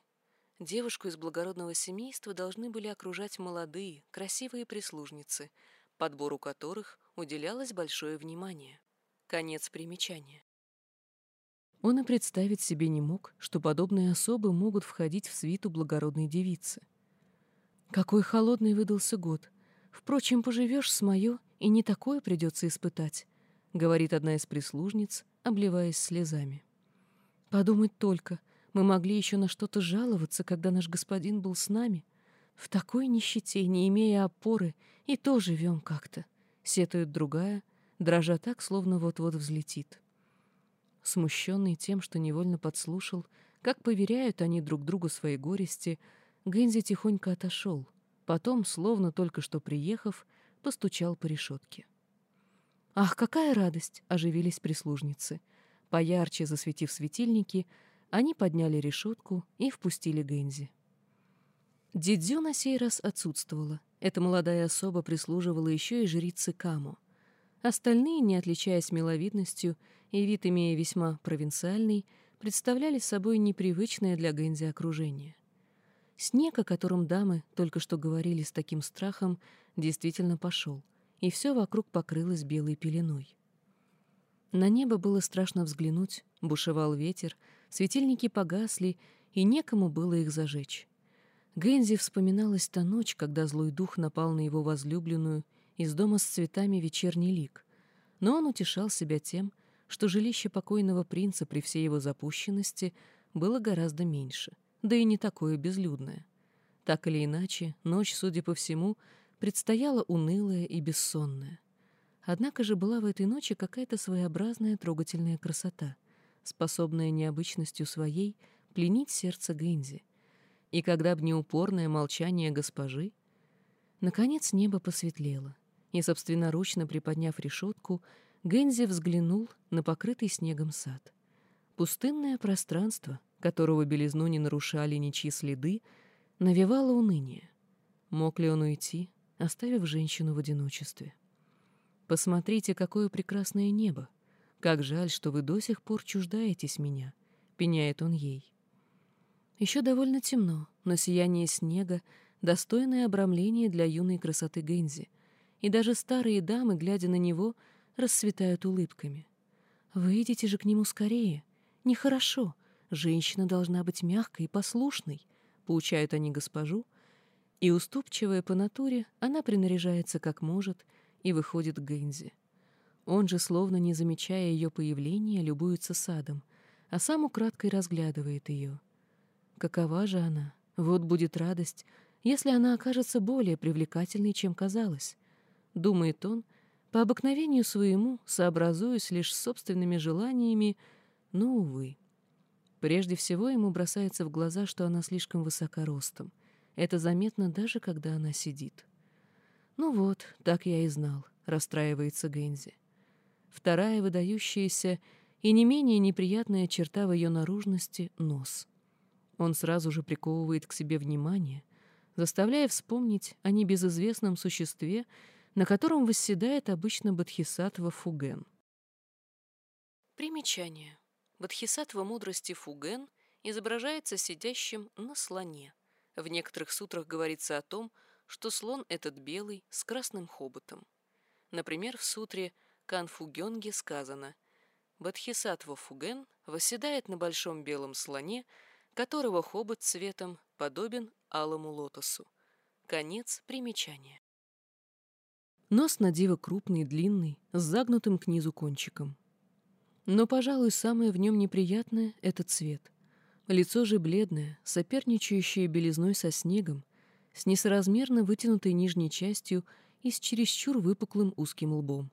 Девушку из благородного семейства должны были окружать молодые, красивые прислужницы, подбору которых уделялось большое внимание. Конец примечания. Он и представить себе не мог, что подобные особы могут входить в свиту благородной девицы. Какой холодный выдался год. Впрочем, поживешь с мое, и не такое придется испытать, — говорит одна из прислужниц, обливаясь слезами. Подумать только, мы могли еще на что-то жаловаться, когда наш господин был с нами. В такой нищете, не имея опоры, и то живем как-то, — сетует другая, дрожа так, словно вот-вот взлетит. Смущенный тем, что невольно подслушал, как поверяют они друг другу свои горести, Гэнзи тихонько отошел, потом, словно только что приехав, постучал по решетке. «Ах, какая радость!» — оживились прислужницы. Поярче засветив светильники, они подняли решетку и впустили Гэнзи. Дидзю на сей раз отсутствовала. Эта молодая особа прислуживала еще и жрице Камо. Остальные, не отличаясь миловидностью и вид имея весьма провинциальный, представляли собой непривычное для Гэнзи окружение. Снег, о котором дамы только что говорили с таким страхом, действительно пошел, и все вокруг покрылось белой пеленой. На небо было страшно взглянуть, бушевал ветер, светильники погасли, и некому было их зажечь. Гэнзи вспоминалась та ночь, когда злой дух напал на его возлюбленную из дома с цветами вечерний лик, но он утешал себя тем, что жилище покойного принца при всей его запущенности было гораздо меньше, да и не такое безлюдное. Так или иначе, ночь, судя по всему, предстояла унылая и бессонная. Однако же была в этой ночи какая-то своеобразная трогательная красота, способная необычностью своей пленить сердце Гэнзи. И когда б не упорное молчание госпожи, наконец небо посветлело, и, собственноручно приподняв решетку, Гэнзи взглянул на покрытый снегом сад. Пустынное пространство, которого белизну не нарушали ничьи следы, навевало уныние. Мог ли он уйти, оставив женщину в одиночестве? «Посмотрите, какое прекрасное небо! Как жаль, что вы до сих пор чуждаетесь меня!» — пеняет он ей. Еще довольно темно, но сияние снега — достойное обрамление для юной красоты Гэнзи, и даже старые дамы, глядя на него, расцветают улыбками. «Выйдите же к нему скорее! Нехорошо! Женщина должна быть мягкой и послушной!» — поучают они госпожу, и, уступчивая по натуре, она принаряжается как может и выходит к Гэнзи. Он же, словно не замечая ее появления, любуется садом, а сам украдкой разглядывает ее. Какова же она? Вот будет радость, если она окажется более привлекательной, чем казалось думает он, по обыкновению своему, сообразуясь лишь с собственными желаниями, но, увы. Прежде всего ему бросается в глаза, что она слишком высока ростом. Это заметно даже, когда она сидит. «Ну вот, так я и знал», — расстраивается Гэнзи. Вторая выдающаяся и не менее неприятная черта в ее наружности — нос. Он сразу же приковывает к себе внимание, заставляя вспомнить о небезызвестном существе, на котором восседает обычно бодхисаттва Фуген. Примечание. Бодхисаттва мудрости Фуген изображается сидящим на слоне. В некоторых сутрах говорится о том, что слон этот белый с красным хоботом. Например, в сутре Канфугёнге сказано «Бодхисаттва Фуген восседает на большом белом слоне, которого хобот цветом подобен алому лотосу». Конец примечания. Нос на диво крупный, длинный, с загнутым к низу кончиком. Но, пожалуй, самое в нем неприятное — это цвет. Лицо же бледное, соперничающее белизной со снегом, с несоразмерно вытянутой нижней частью и с чересчур выпуклым узким лбом.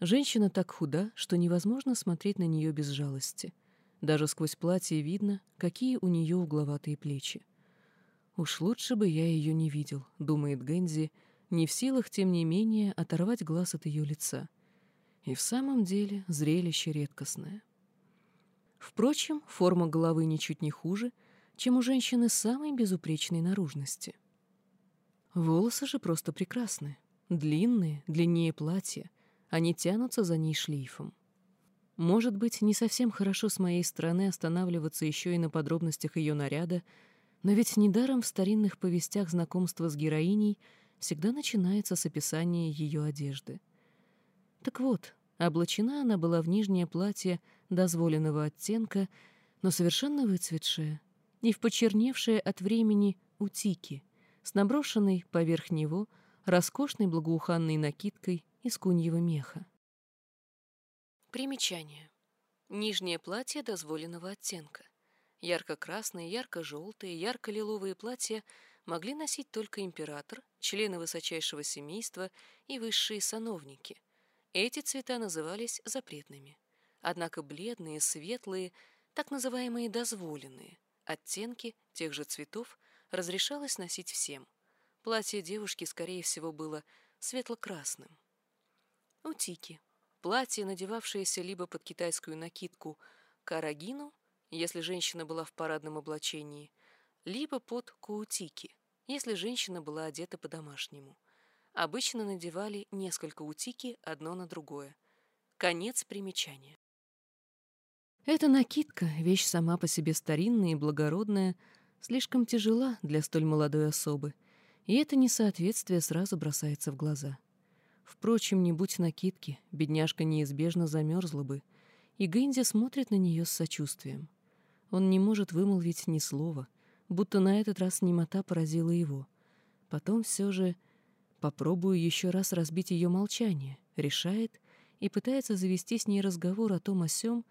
Женщина так худа, что невозможно смотреть на нее без жалости. Даже сквозь платье видно, какие у нее угловатые плечи. «Уж лучше бы я ее не видел», — думает Гэнзи, не в силах, тем не менее, оторвать глаз от ее лица. И в самом деле зрелище редкостное. Впрочем, форма головы ничуть не хуже, чем у женщины самой безупречной наружности. Волосы же просто прекрасны. Длинные, длиннее платья. Они тянутся за ней шлейфом. Может быть, не совсем хорошо с моей стороны останавливаться еще и на подробностях ее наряда, но ведь недаром в старинных повестях знакомства с героиней всегда начинается с описания ее одежды. Так вот, облачена она была в нижнее платье дозволенного оттенка, но совершенно выцветшее, и в почерневшее от времени утики, с наброшенной поверх него роскошной благоуханной накидкой из куньего меха. Примечание. Нижнее платье дозволенного оттенка. Ярко-красные, ярко-желтые, ярко-лиловые платья могли носить только император, члены высочайшего семейства и высшие сановники. Эти цвета назывались запретными. Однако бледные, светлые, так называемые дозволенные, оттенки тех же цветов разрешалось носить всем. Платье девушки, скорее всего, было светло-красным. Утики. Платье, надевавшееся либо под китайскую накидку карагину, если женщина была в парадном облачении, либо под каутики, если женщина была одета по-домашнему. Обычно надевали несколько утики одно на другое. Конец примечания. Эта накидка, вещь сама по себе старинная и благородная, слишком тяжела для столь молодой особы, и это несоответствие сразу бросается в глаза. Впрочем, не будь накидки, бедняжка неизбежно замерзла бы, и Гэнди смотрит на нее с сочувствием. Он не может вымолвить ни слова, будто на этот раз немота поразила его. Потом все же попробую еще раз разбить ее молчание, решает и пытается завести с ней разговор о том о сём,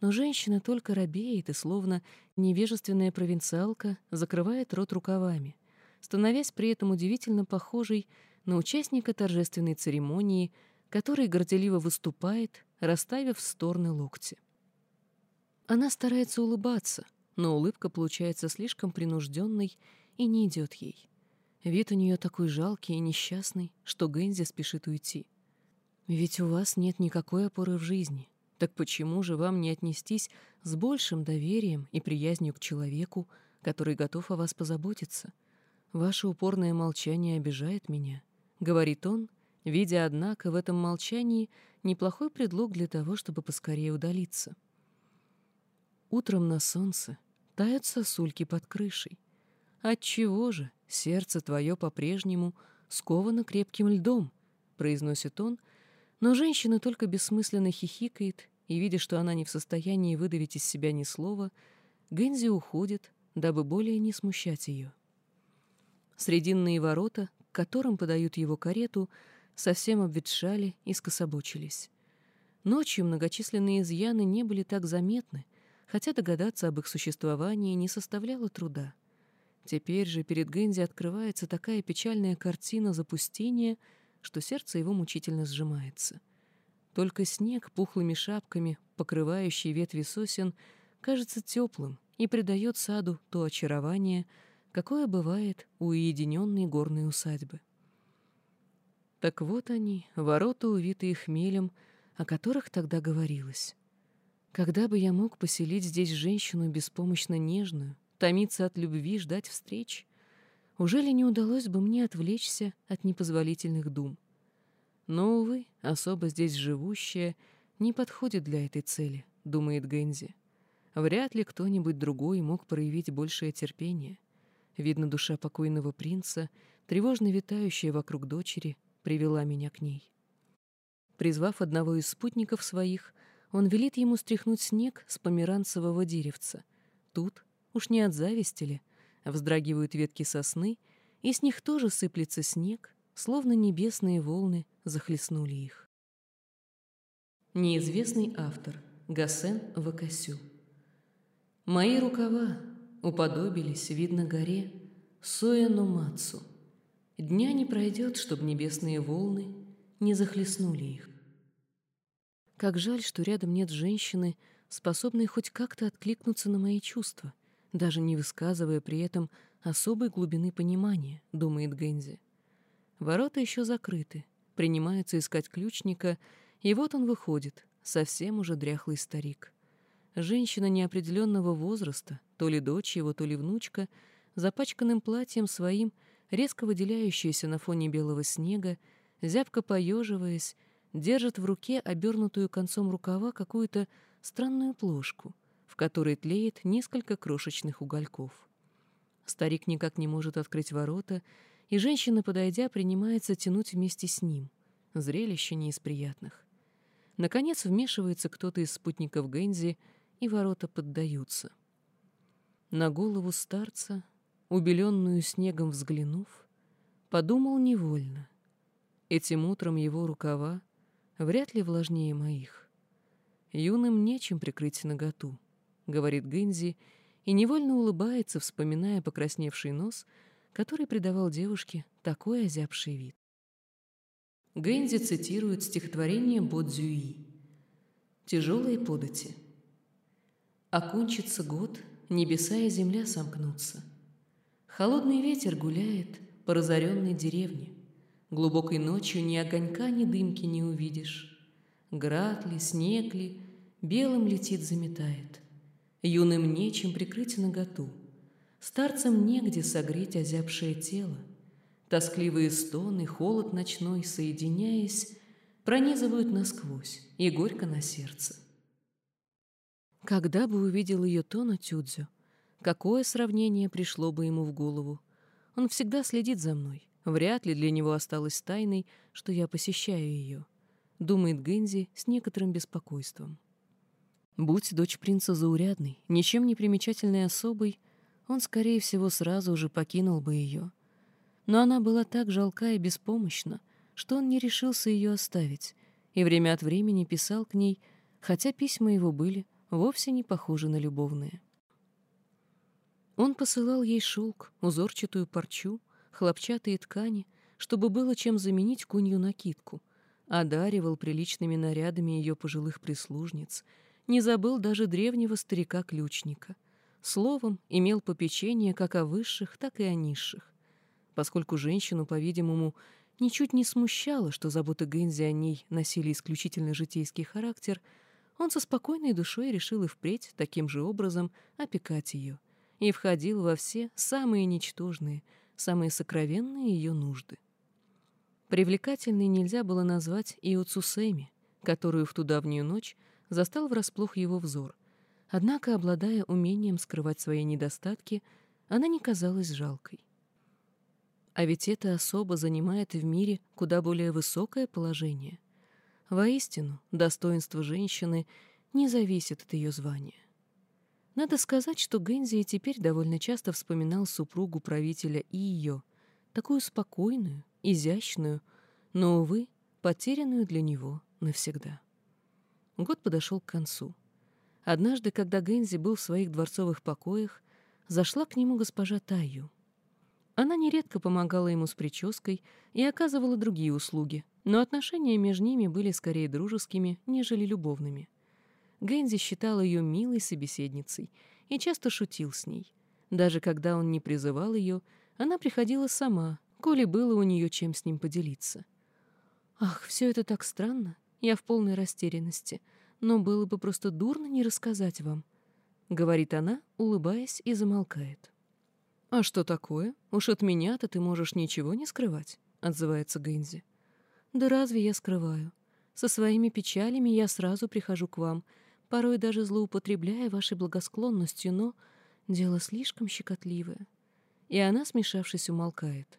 но женщина только робеет и, словно невежественная провинциалка, закрывает рот рукавами, становясь при этом удивительно похожей на участника торжественной церемонии, который горделиво выступает, расставив в стороны локти. Она старается улыбаться, но улыбка получается слишком принужденной и не идет ей. Вид у нее такой жалкий и несчастный, что Гэнзи спешит уйти. «Ведь у вас нет никакой опоры в жизни. Так почему же вам не отнестись с большим доверием и приязнью к человеку, который готов о вас позаботиться? Ваше упорное молчание обижает меня», — говорит он, видя, однако, в этом молчании неплохой предлог для того, чтобы поскорее удалиться. Утром на солнце тают сосульки под крышей. Отчего же сердце твое по-прежнему сковано крепким льдом, произносит он, — но женщина только бессмысленно хихикает, и, видя, что она не в состоянии выдавить из себя ни слова, Гэнзи уходит, дабы более не смущать ее. Срединные ворота, к которым подают его карету, совсем обветшали и скособочились. Ночью многочисленные изъяны не были так заметны, хотя догадаться об их существовании не составляло труда. Теперь же перед Гэнзи открывается такая печальная картина запустения — что сердце его мучительно сжимается. Только снег пухлыми шапками, покрывающий ветви сосен, кажется теплым и придает саду то очарование, какое бывает у уединенной горной усадьбы. Так вот они, ворота, увитые хмелем, о которых тогда говорилось. Когда бы я мог поселить здесь женщину беспомощно нежную, томиться от любви, ждать встреч? Уже ли не удалось бы мне отвлечься от непозволительных дум? Но, увы, особо здесь живущая не подходит для этой цели, думает Гэнзи. Вряд ли кто-нибудь другой мог проявить большее терпение. Видно, душа покойного принца, тревожно витающая вокруг дочери, привела меня к ней. Призвав одного из спутников своих, он велит ему стряхнуть снег с померанцевого деревца. Тут, уж не от зависти ли, Вздрагивают ветки сосны, и с них тоже сыплется снег, словно небесные волны захлестнули их. Неизвестный автор Гасен Вакасю Мои рукава уподобились, видно, горе Соя-Номацу. Дня не пройдет, чтобы небесные волны не захлестнули их. Как жаль, что рядом нет женщины, способной хоть как-то откликнуться на мои чувства — даже не высказывая при этом особой глубины понимания, думает Гензи. Ворота еще закрыты. Принимаются искать ключника, и вот он выходит, совсем уже дряхлый старик. Женщина неопределенного возраста, то ли дочь его, то ли внучка, запачканным платьем своим, резко выделяющаяся на фоне белого снега, зябко поеживаясь, держит в руке обернутую концом рукава какую-то странную плошку, в которой тлеет несколько крошечных угольков. Старик никак не может открыть ворота, и женщина, подойдя, принимается тянуть вместе с ним. Зрелище не из приятных. Наконец вмешивается кто-то из спутников Гензи, и ворота поддаются. На голову старца, убеленную снегом взглянув, подумал невольно. Этим утром его рукава вряд ли влажнее моих. Юным нечем прикрыть наготу, говорит Гензи, и невольно улыбается, вспоминая покрасневший нос, который придавал девушке такой озябший вид. Гэнзи цитирует стихотворение Бодзюи «Тяжелые подати». «Окончится год, небеса и земля сомкнутся. Холодный ветер гуляет по разоренной деревне. Глубокой ночью ни огонька, ни дымки не увидишь. Град ли, снег ли, белым летит, заметает. Юным нечем прикрыть наготу, старцам негде согреть озябшее тело. Тоскливые стоны, холод ночной, соединяясь, пронизывают насквозь и горько на сердце. Когда бы увидел ее Тона Тюдзю, какое сравнение пришло бы ему в голову? Он всегда следит за мной. Вряд ли для него осталось тайной, что я посещаю ее, думает Гэнзи с некоторым беспокойством. Будь дочь принца заурядной, ничем не примечательной особой, он, скорее всего, сразу уже покинул бы ее. Но она была так жалка и беспомощна, что он не решился ее оставить, и время от времени писал к ней, хотя письма его были вовсе не похожи на любовные. Он посылал ей шелк, узорчатую парчу, хлопчатые ткани, чтобы было чем заменить кунью накидку, одаривал приличными нарядами ее пожилых прислужниц — не забыл даже древнего старика-ключника. Словом, имел попечение как о высших, так и о низших. Поскольку женщину, по-видимому, ничуть не смущало, что заботы Гэнзи о ней носили исключительно житейский характер, он со спокойной душой решил и впредь таким же образом опекать ее и входил во все самые ничтожные, самые сокровенные ее нужды. Привлекательной нельзя было назвать и Уцусеми, которую в ту давнюю ночь застал врасплох его взор. Однако, обладая умением скрывать свои недостатки, она не казалась жалкой. А ведь эта особа занимает в мире куда более высокое положение. Воистину, достоинство женщины не зависит от ее звания. Надо сказать, что Гэнзи и теперь довольно часто вспоминал супругу правителя и ее, такую спокойную, изящную, но, увы, потерянную для него навсегда. Год подошел к концу. Однажды, когда Гэнзи был в своих дворцовых покоях, зашла к нему госпожа Тайю. Она нередко помогала ему с прической и оказывала другие услуги, но отношения между ними были скорее дружескими, нежели любовными. Гэнзи считал ее милой собеседницей и часто шутил с ней. Даже когда он не призывал ее, она приходила сама, коли было у нее чем с ним поделиться. «Ах, все это так странно. Я в полной растерянности, но было бы просто дурно не рассказать вам», — говорит она, улыбаясь и замолкает. «А что такое? Уж от меня-то ты можешь ничего не скрывать», — отзывается Гэнзи. «Да разве я скрываю? Со своими печалями я сразу прихожу к вам, порой даже злоупотребляя вашей благосклонностью, но дело слишком щекотливое». И она, смешавшись, умолкает.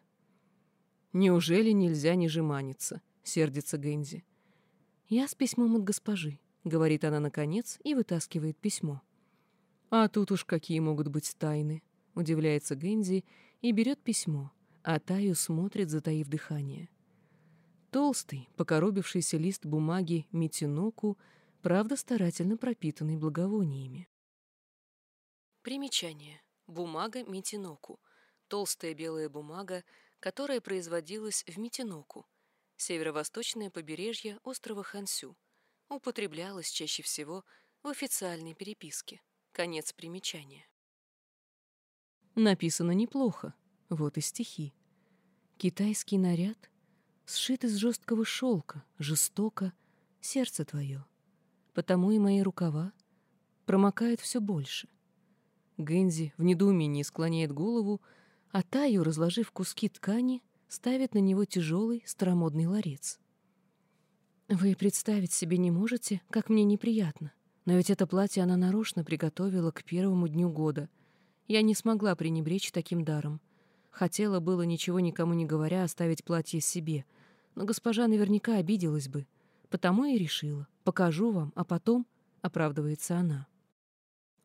«Неужели нельзя не жеманиться?» — сердится Гэнзи. «Я с письмом от госпожи», — говорит она наконец и вытаскивает письмо. «А тут уж какие могут быть тайны», — удивляется Гэнзи и берет письмо, а Таю смотрит, затаив дыхание. Толстый, покоробившийся лист бумаги Митиноку, правда старательно пропитанный благовониями. Примечание. Бумага Митиноку. Толстая белая бумага, которая производилась в Митиноку, северо-восточное побережье острова Хансю, употреблялось чаще всего в официальной переписке. Конец примечания. Написано неплохо. Вот и стихи. Китайский наряд, сшит из жесткого шелка, жестоко, сердце твое. Потому и мои рукава промокают все больше. Гэнзи в недоумении склоняет голову, а Таю, разложив куски ткани, ставит на него тяжелый старомодный ларец. Вы представить себе не можете, как мне неприятно. Но ведь это платье она нарочно приготовила к первому дню года. Я не смогла пренебречь таким даром. Хотела было, ничего никому не говоря, оставить платье себе. Но госпожа наверняка обиделась бы. Потому и решила. Покажу вам, а потом оправдывается она.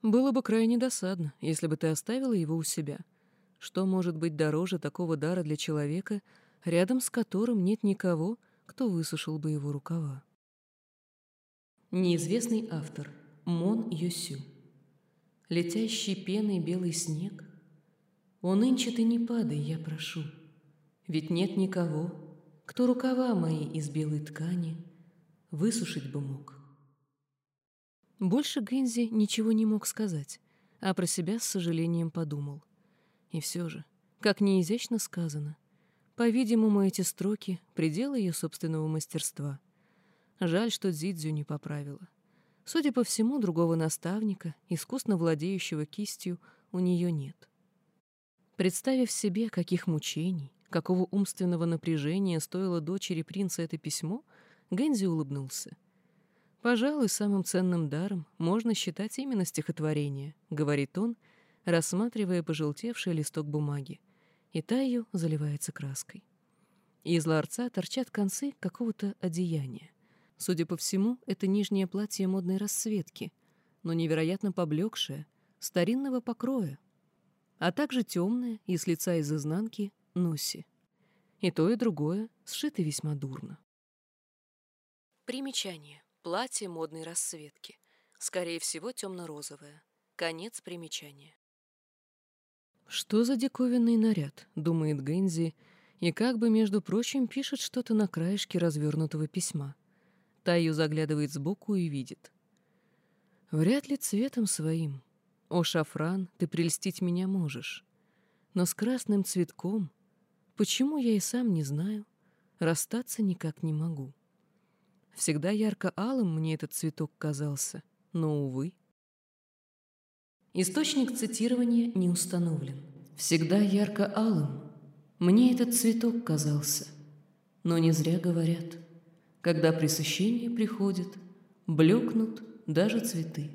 Было бы крайне досадно, если бы ты оставила его у себя. Что может быть дороже такого дара для человека, рядом с которым нет никого, кто высушил бы его рукава? Неизвестный автор Мон Йосю Летящий пеной белый снег О, нынче ты не падай, я прошу Ведь нет никого, кто рукава мои из белой ткани Высушить бы мог. Больше Гэнзи ничего не мог сказать, а про себя с сожалением подумал. И все же, как неизящно сказано, по-видимому, эти строки — предел ее собственного мастерства. Жаль, что Дзидзю не поправила. Судя по всему, другого наставника, искусно владеющего кистью, у нее нет. Представив себе, каких мучений, какого умственного напряжения стоило дочери принца это письмо, Гэнзи улыбнулся — Пожалуй, самым ценным даром можно считать именно стихотворение, говорит он, рассматривая пожелтевший листок бумаги, и Таю заливается краской. Из ларца торчат концы какого-то одеяния. Судя по всему, это нижнее платье модной расцветки, но невероятно поблекшее, старинного покроя, а также темное и с лица из изнанки носи. И то, и другое сшиты весьма дурно. Примечание. Платье модной расцветки. Скорее всего, темно-розовое. Конец примечания. «Что за диковинный наряд?» — думает Гэнзи, и как бы, между прочим, пишет что-то на краешке развернутого письма. Таю заглядывает сбоку и видит. «Вряд ли цветом своим. О, шафран, ты прельстить меня можешь. Но с красным цветком, почему я и сам не знаю, расстаться никак не могу». Всегда ярко-алым мне этот цветок казался, но, увы. Источник цитирования не установлен. Всегда ярко-алым мне этот цветок казался, но не зря говорят, когда пресыщение приходит, блекнут даже цветы.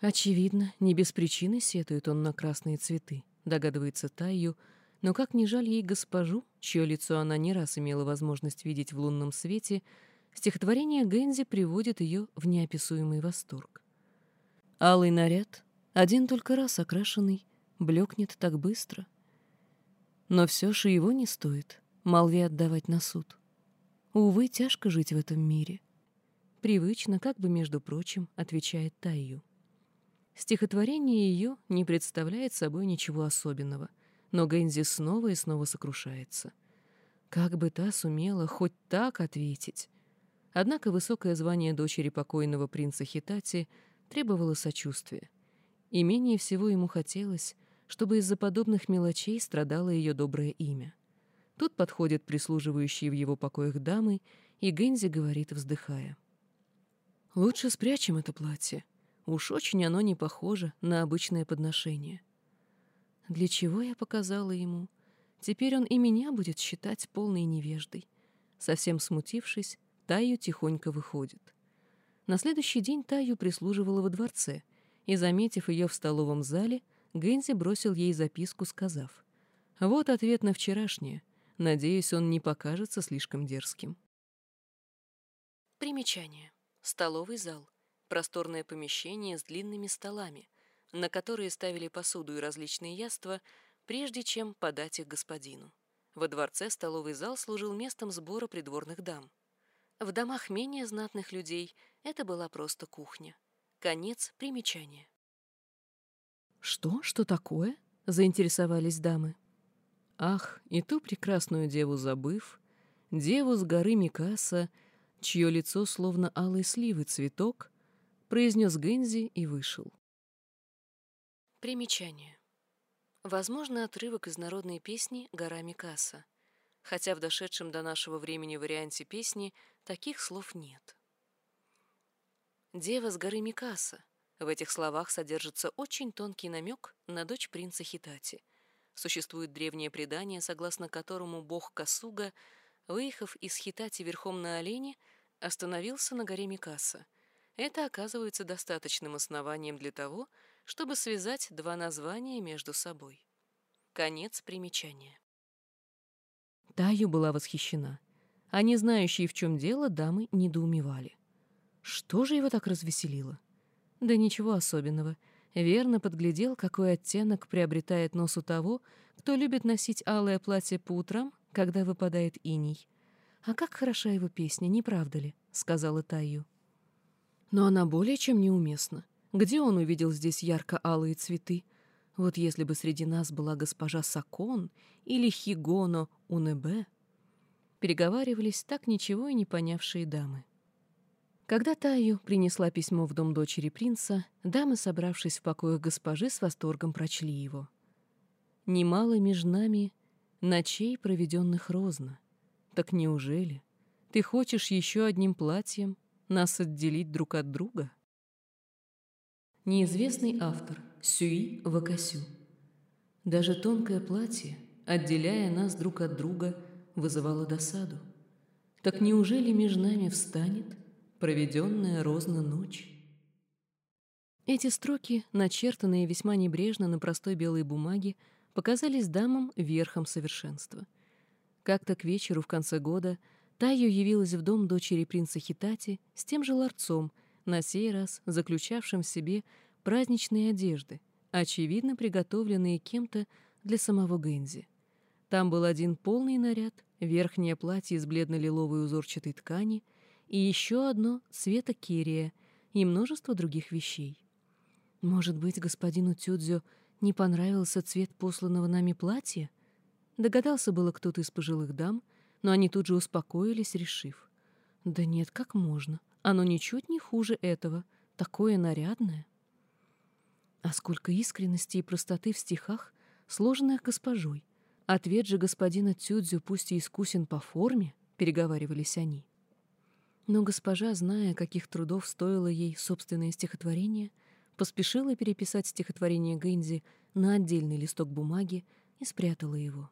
Очевидно, не без причины сетует он на красные цветы, догадывается Тайю, но как не жаль ей госпожу, чье лицо она не раз имела возможность видеть в лунном свете, стихотворение Гэнзи приводит ее в неописуемый восторг. Алый наряд, один только раз окрашенный, блекнет так быстро. Но все же его не стоит молве отдавать на суд. Увы, тяжко жить в этом мире. Привычно, как бы между прочим, отвечает Тайю. Стихотворение ее не представляет собой ничего особенного, но Гэнзи снова и снова сокрушается. Как бы та сумела хоть так ответить? Однако высокое звание дочери покойного принца Хитати требовало сочувствия. И менее всего ему хотелось, чтобы из-за подобных мелочей страдало ее доброе имя. Тут подходят прислуживающие в его покоях дамы, и Гэнзи говорит, вздыхая. «Лучше спрячем это платье. Уж очень оно не похоже на обычное подношение. Для чего я показала ему? Теперь он и меня будет считать полной невеждой. Совсем смутившись, Таю тихонько выходит. На следующий день Таю прислуживала во дворце, и, заметив ее в столовом зале, Гэнзи бросил ей записку, сказав, «Вот ответ на вчерашнее. Надеюсь, он не покажется слишком дерзким». Примечание. Столовый зал. Просторное помещение с длинными столами — на которые ставили посуду и различные яства, прежде чем подать их господину. Во дворце столовый зал служил местом сбора придворных дам. В домах менее знатных людей это была просто кухня. Конец примечания. «Что? Что такое?» — заинтересовались дамы. Ах, и ту прекрасную деву забыв, деву с горы Микаса, чье лицо словно алый сливы цветок, произнес Гензи и вышел. Примечание. Возможно, отрывок из народной песни «Гора Микаса». хотя в дошедшем до нашего времени варианте песни таких слов нет. Дева с горы Микаса. В этих словах содержится очень тонкий намек на дочь принца Хитати. Существует древнее предание, согласно которому бог Касуга, выехав из Хитати верхом на олене, остановился на горе Микаса. Это оказывается достаточным основанием для того, чтобы связать два названия между собой. Конец примечания. Таю была восхищена, а не знающие, в чем дело, дамы недоумевали. Что же его так развеселило? Да ничего особенного. Верно подглядел, какой оттенок приобретает нос у того, кто любит носить алое платье по утрам, когда выпадает иней. «А как хороша его песня, не правда ли?» — сказала Таю. Но она более чем неуместна. Где он увидел здесь ярко-алые цветы? Вот если бы среди нас была госпожа Сакон или Хигоно Унебе. Переговаривались так ничего и не понявшие дамы. Когда Таю принесла письмо в дом дочери принца, дамы, собравшись в покоях госпожи, с восторгом прочли его. «Немало между нами ночей, проведенных розно. Так неужели ты хочешь еще одним платьем нас отделить друг от друга?» Неизвестный автор Сюи Вакасю. Даже тонкое платье, отделяя нас друг от друга, вызывало досаду. Так неужели между нами встанет проведенная розна ночь. Эти строки, начертанные весьма небрежно на простой белой бумаге, показались дамам верхом совершенства. Как-то к вечеру в конце года Тайо явилась в дом дочери принца Хитати с тем же ларцом, на сей раз заключавшим в себе праздничные одежды, очевидно приготовленные кем-то для самого Гэнзи. Там был один полный наряд, верхнее платье из бледно-лиловой узорчатой ткани — и еще одно цвета кирия и множество других вещей. Может быть, господину Тюдзю не понравился цвет посланного нами платья? Догадался было кто-то из пожилых дам, но они тут же успокоились, решив. Да нет, как можно? Оно ничуть не хуже этого, такое нарядное. А сколько искренности и простоты в стихах, сложенных госпожой. Ответ же господина Тюдзю пусть и искусен по форме, переговаривались они. Но госпожа, зная, каких трудов стоило ей собственное стихотворение, поспешила переписать стихотворение Гэнзи на отдельный листок бумаги и спрятала его.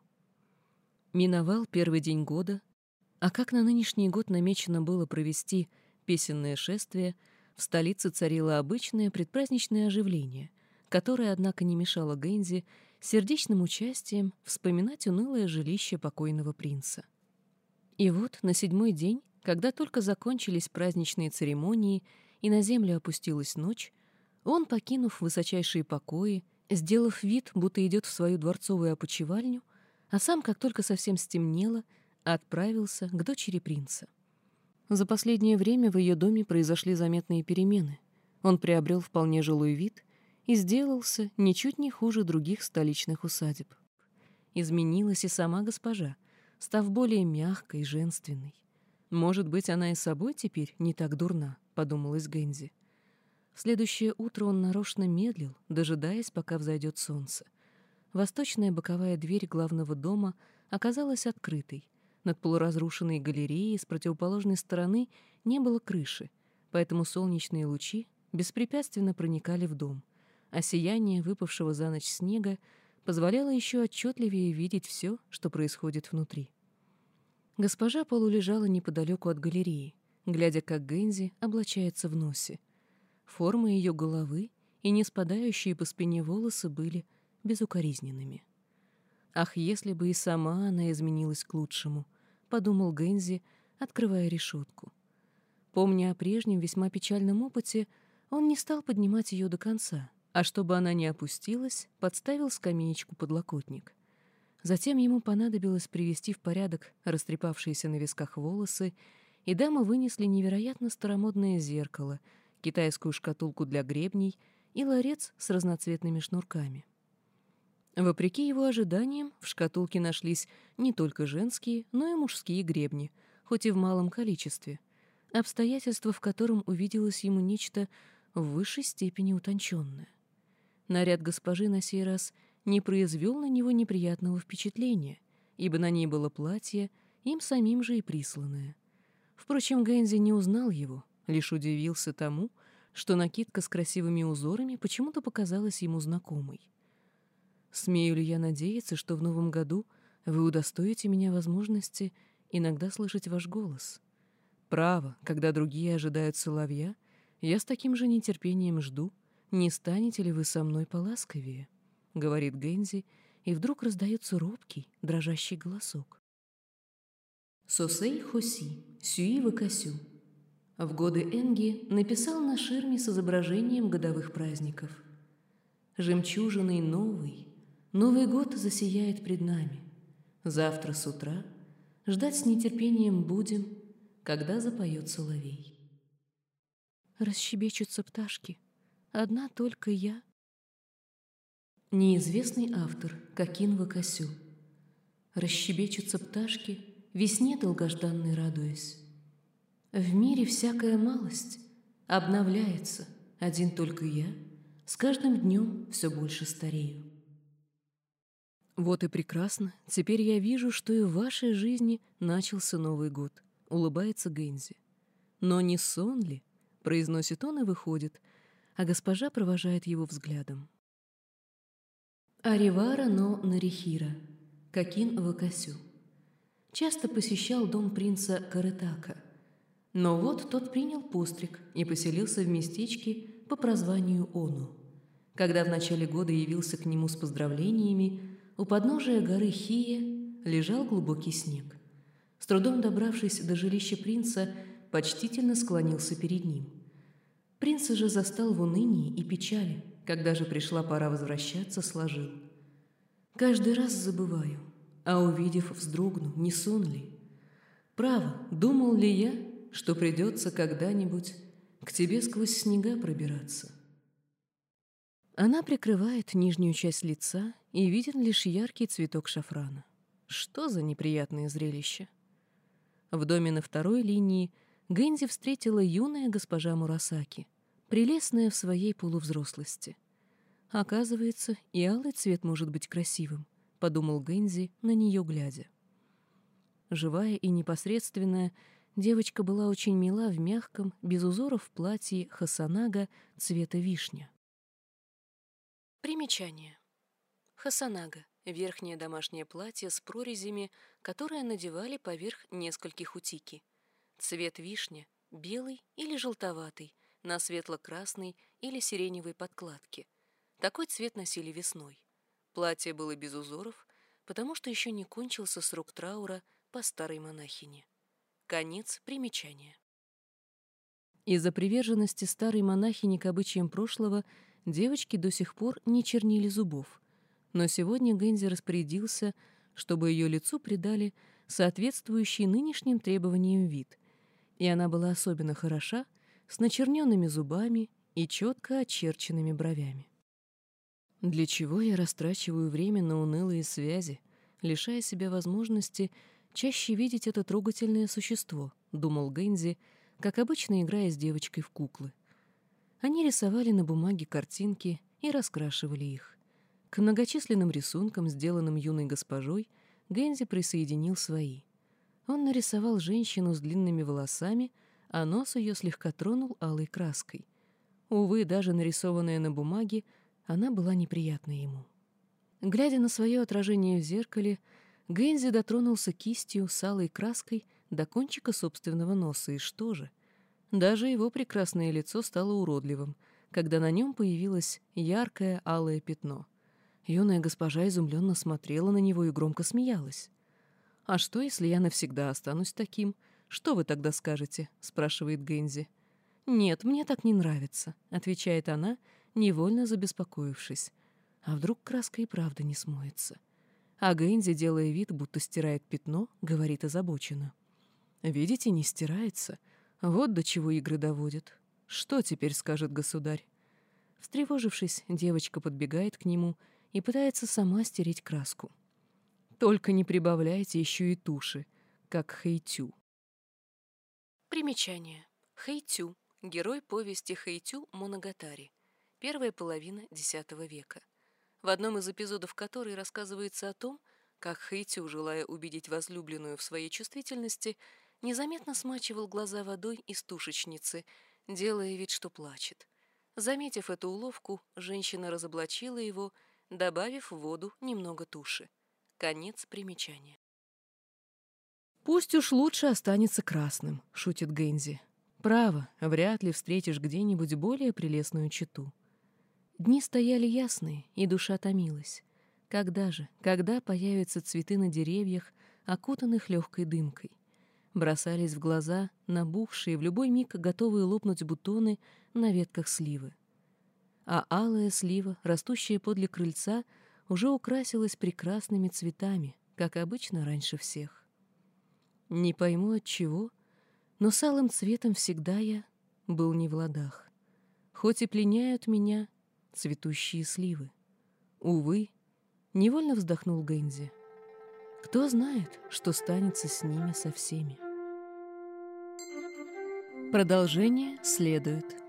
Миновал первый день года, а как на нынешний год намечено было провести песенное шествие, в столице царило обычное предпраздничное оживление, которое, однако, не мешало Гэнзи сердечным участием вспоминать унылое жилище покойного принца. И вот на седьмой день когда только закончились праздничные церемонии и на землю опустилась ночь, он, покинув высочайшие покои, сделав вид, будто идет в свою дворцовую опочивальню, а сам, как только совсем стемнело, отправился к дочери принца. За последнее время в ее доме произошли заметные перемены. Он приобрел вполне жилой вид и сделался ничуть не хуже других столичных усадеб. Изменилась и сама госпожа, став более мягкой и женственной. «Может быть, она и собой теперь не так дурна», — подумалась Гэнзи. В следующее утро он нарочно медлил, дожидаясь, пока взойдет солнце. Восточная боковая дверь главного дома оказалась открытой. Над полуразрушенной галереей с противоположной стороны не было крыши, поэтому солнечные лучи беспрепятственно проникали в дом, а сияние выпавшего за ночь снега позволяло еще отчетливее видеть все, что происходит внутри. Госпожа полулежала неподалеку от галереи, глядя, как Гэнзи облачается в носе. Форма ее головы и не спадающие по спине волосы были безукоризненными. «Ах, если бы и сама она изменилась к лучшему», — подумал Гэнзи, открывая решетку. Помня о прежнем весьма печальном опыте, он не стал поднимать ее до конца, а чтобы она не опустилась, подставил скамеечку подлокотник. Затем ему понадобилось привести в порядок растрепавшиеся на висках волосы, и дамы вынесли невероятно старомодное зеркало, китайскую шкатулку для гребней и ларец с разноцветными шнурками. Вопреки его ожиданиям, в шкатулке нашлись не только женские, но и мужские гребни, хоть и в малом количестве, обстоятельство, в котором увиделось ему нечто в высшей степени утонченное. Наряд госпожи на сей раз — не произвел на него неприятного впечатления, ибо на ней было платье, им самим же и присланное. Впрочем, Гэнзи не узнал его, лишь удивился тому, что накидка с красивыми узорами почему-то показалась ему знакомой. «Смею ли я надеяться, что в новом году вы удостоите меня возможности иногда слышать ваш голос? Право, когда другие ожидают соловья, я с таким же нетерпением жду, не станете ли вы со мной поласковее?» — говорит Гэнзи, и вдруг раздается робкий, дрожащий голосок. Сосей Хоси, Сюи Вакасю. В годы Энги написал на ширме с изображением годовых праздников. Жемчужиной новый, Новый год засияет пред нами. Завтра с утра ждать с нетерпением будем, когда запоет соловей. Расщебечутся пташки, одна только я. Неизвестный автор Кокин Вакасю. Расщебечутся пташки, весне долгожданной радуясь. В мире всякая малость обновляется, один только я с каждым днем все больше старею. Вот и прекрасно. Теперь я вижу, что и в вашей жизни начался Новый год. Улыбается Гэнзи. Но не сон ли? Произносит он и выходит, а госпожа провожает его взглядом. Аривара но Нарихира. Какин Вакасю. Часто посещал дом принца Каретака. Но вот тот принял постриг и поселился в местечке по прозванию Ону. Когда в начале года явился к нему с поздравлениями, у подножия горы Хия лежал глубокий снег. С трудом добравшись до жилища принца, почтительно склонился перед ним. Принца же застал в унынии и печали, когда же пришла пора возвращаться, сложил. «Каждый раз забываю, а увидев, вздрогну, не сон ли? Право, думал ли я, что придется когда-нибудь к тебе сквозь снега пробираться?» Она прикрывает нижнюю часть лица и виден лишь яркий цветок шафрана. Что за неприятное зрелище? В доме на второй линии Гэнзи встретила юная госпожа Мурасаки, прелестная в своей полувзрослости. Оказывается, и алый цвет может быть красивым, подумал Гэнзи, на нее глядя. Живая и непосредственная, девочка была очень мила в мягком, без узоров платье хасанага цвета вишня. Примечание. Хасанага – верхнее домашнее платье с прорезями, которое надевали поверх нескольких утики. Цвет вишня – белый или желтоватый, на светло-красной или сиреневой подкладке. Такой цвет носили весной. Платье было без узоров, потому что еще не кончился срок траура по старой монахине. Конец примечания. Из-за приверженности старой монахини к обычаям прошлого – девочки до сих пор не чернили зубов, но сегодня Гэнзи распорядился, чтобы ее лицу придали соответствующий нынешним требованиям вид, и она была особенно хороша с начерненными зубами и четко очерченными бровями. Для чего я растрачиваю время на унылые связи, лишая себя возможности чаще видеть это трогательное существо, думал Гэнзи, как обычно играя с девочкой в куклы. Они рисовали на бумаге картинки и раскрашивали их. К многочисленным рисункам, сделанным юной госпожой, Гэнзи присоединил свои. Он нарисовал женщину с длинными волосами, а нос ее слегка тронул алой краской. Увы, даже нарисованная на бумаге, она была неприятна ему. Глядя на свое отражение в зеркале, Гэнзи дотронулся кистью с алой краской до кончика собственного носа, и что же? Даже его прекрасное лицо стало уродливым, когда на нем появилось яркое алое пятно. Юная госпожа изумленно смотрела на него и громко смеялась. «А что, если я навсегда останусь таким? Что вы тогда скажете?» — спрашивает Гэнзи. «Нет, мне так не нравится», — отвечает она, невольно забеспокоившись. А вдруг краска и правда не смоется? А Гэнзи, делая вид, будто стирает пятно, говорит озабоченно. «Видите, не стирается. Вот до чего игры доводят. Что теперь скажет государь? Встревожившись, девочка подбегает к нему и пытается сама стереть краску. Только не прибавляйте еще и туши, как Хэйтю. Примечание. Хэйтю – герой повести Хэйтю Моногатари, первая половина X века, в одном из эпизодов которой рассказывается о том, как Хэйтю, желая убедить возлюбленную в своей чувствительности, незаметно смачивал глаза водой из тушечницы, делая вид, что плачет. Заметив эту уловку, женщина разоблачила его, добавив в воду немного туши. Конец примечания. «Пусть уж лучше останется красным», — шутит Гэнзи. «Право, вряд ли встретишь где-нибудь более прелестную читу». Дни стояли ясные, и душа томилась. Когда же, когда появятся цветы на деревьях, окутанных легкой дымкой? Бросались в глаза набухшие, в любой миг готовые лопнуть бутоны на ветках сливы. А алая слива, растущая подле крыльца, уже украсилась прекрасными цветами, как обычно раньше всех. Не пойму от чего, но с алым цветом всегда я был не в ладах. Хоть и пленяют меня цветущие сливы. Увы, невольно вздохнул Гэнзи. Кто знает, что станется с ними со всеми. Продолжение следует.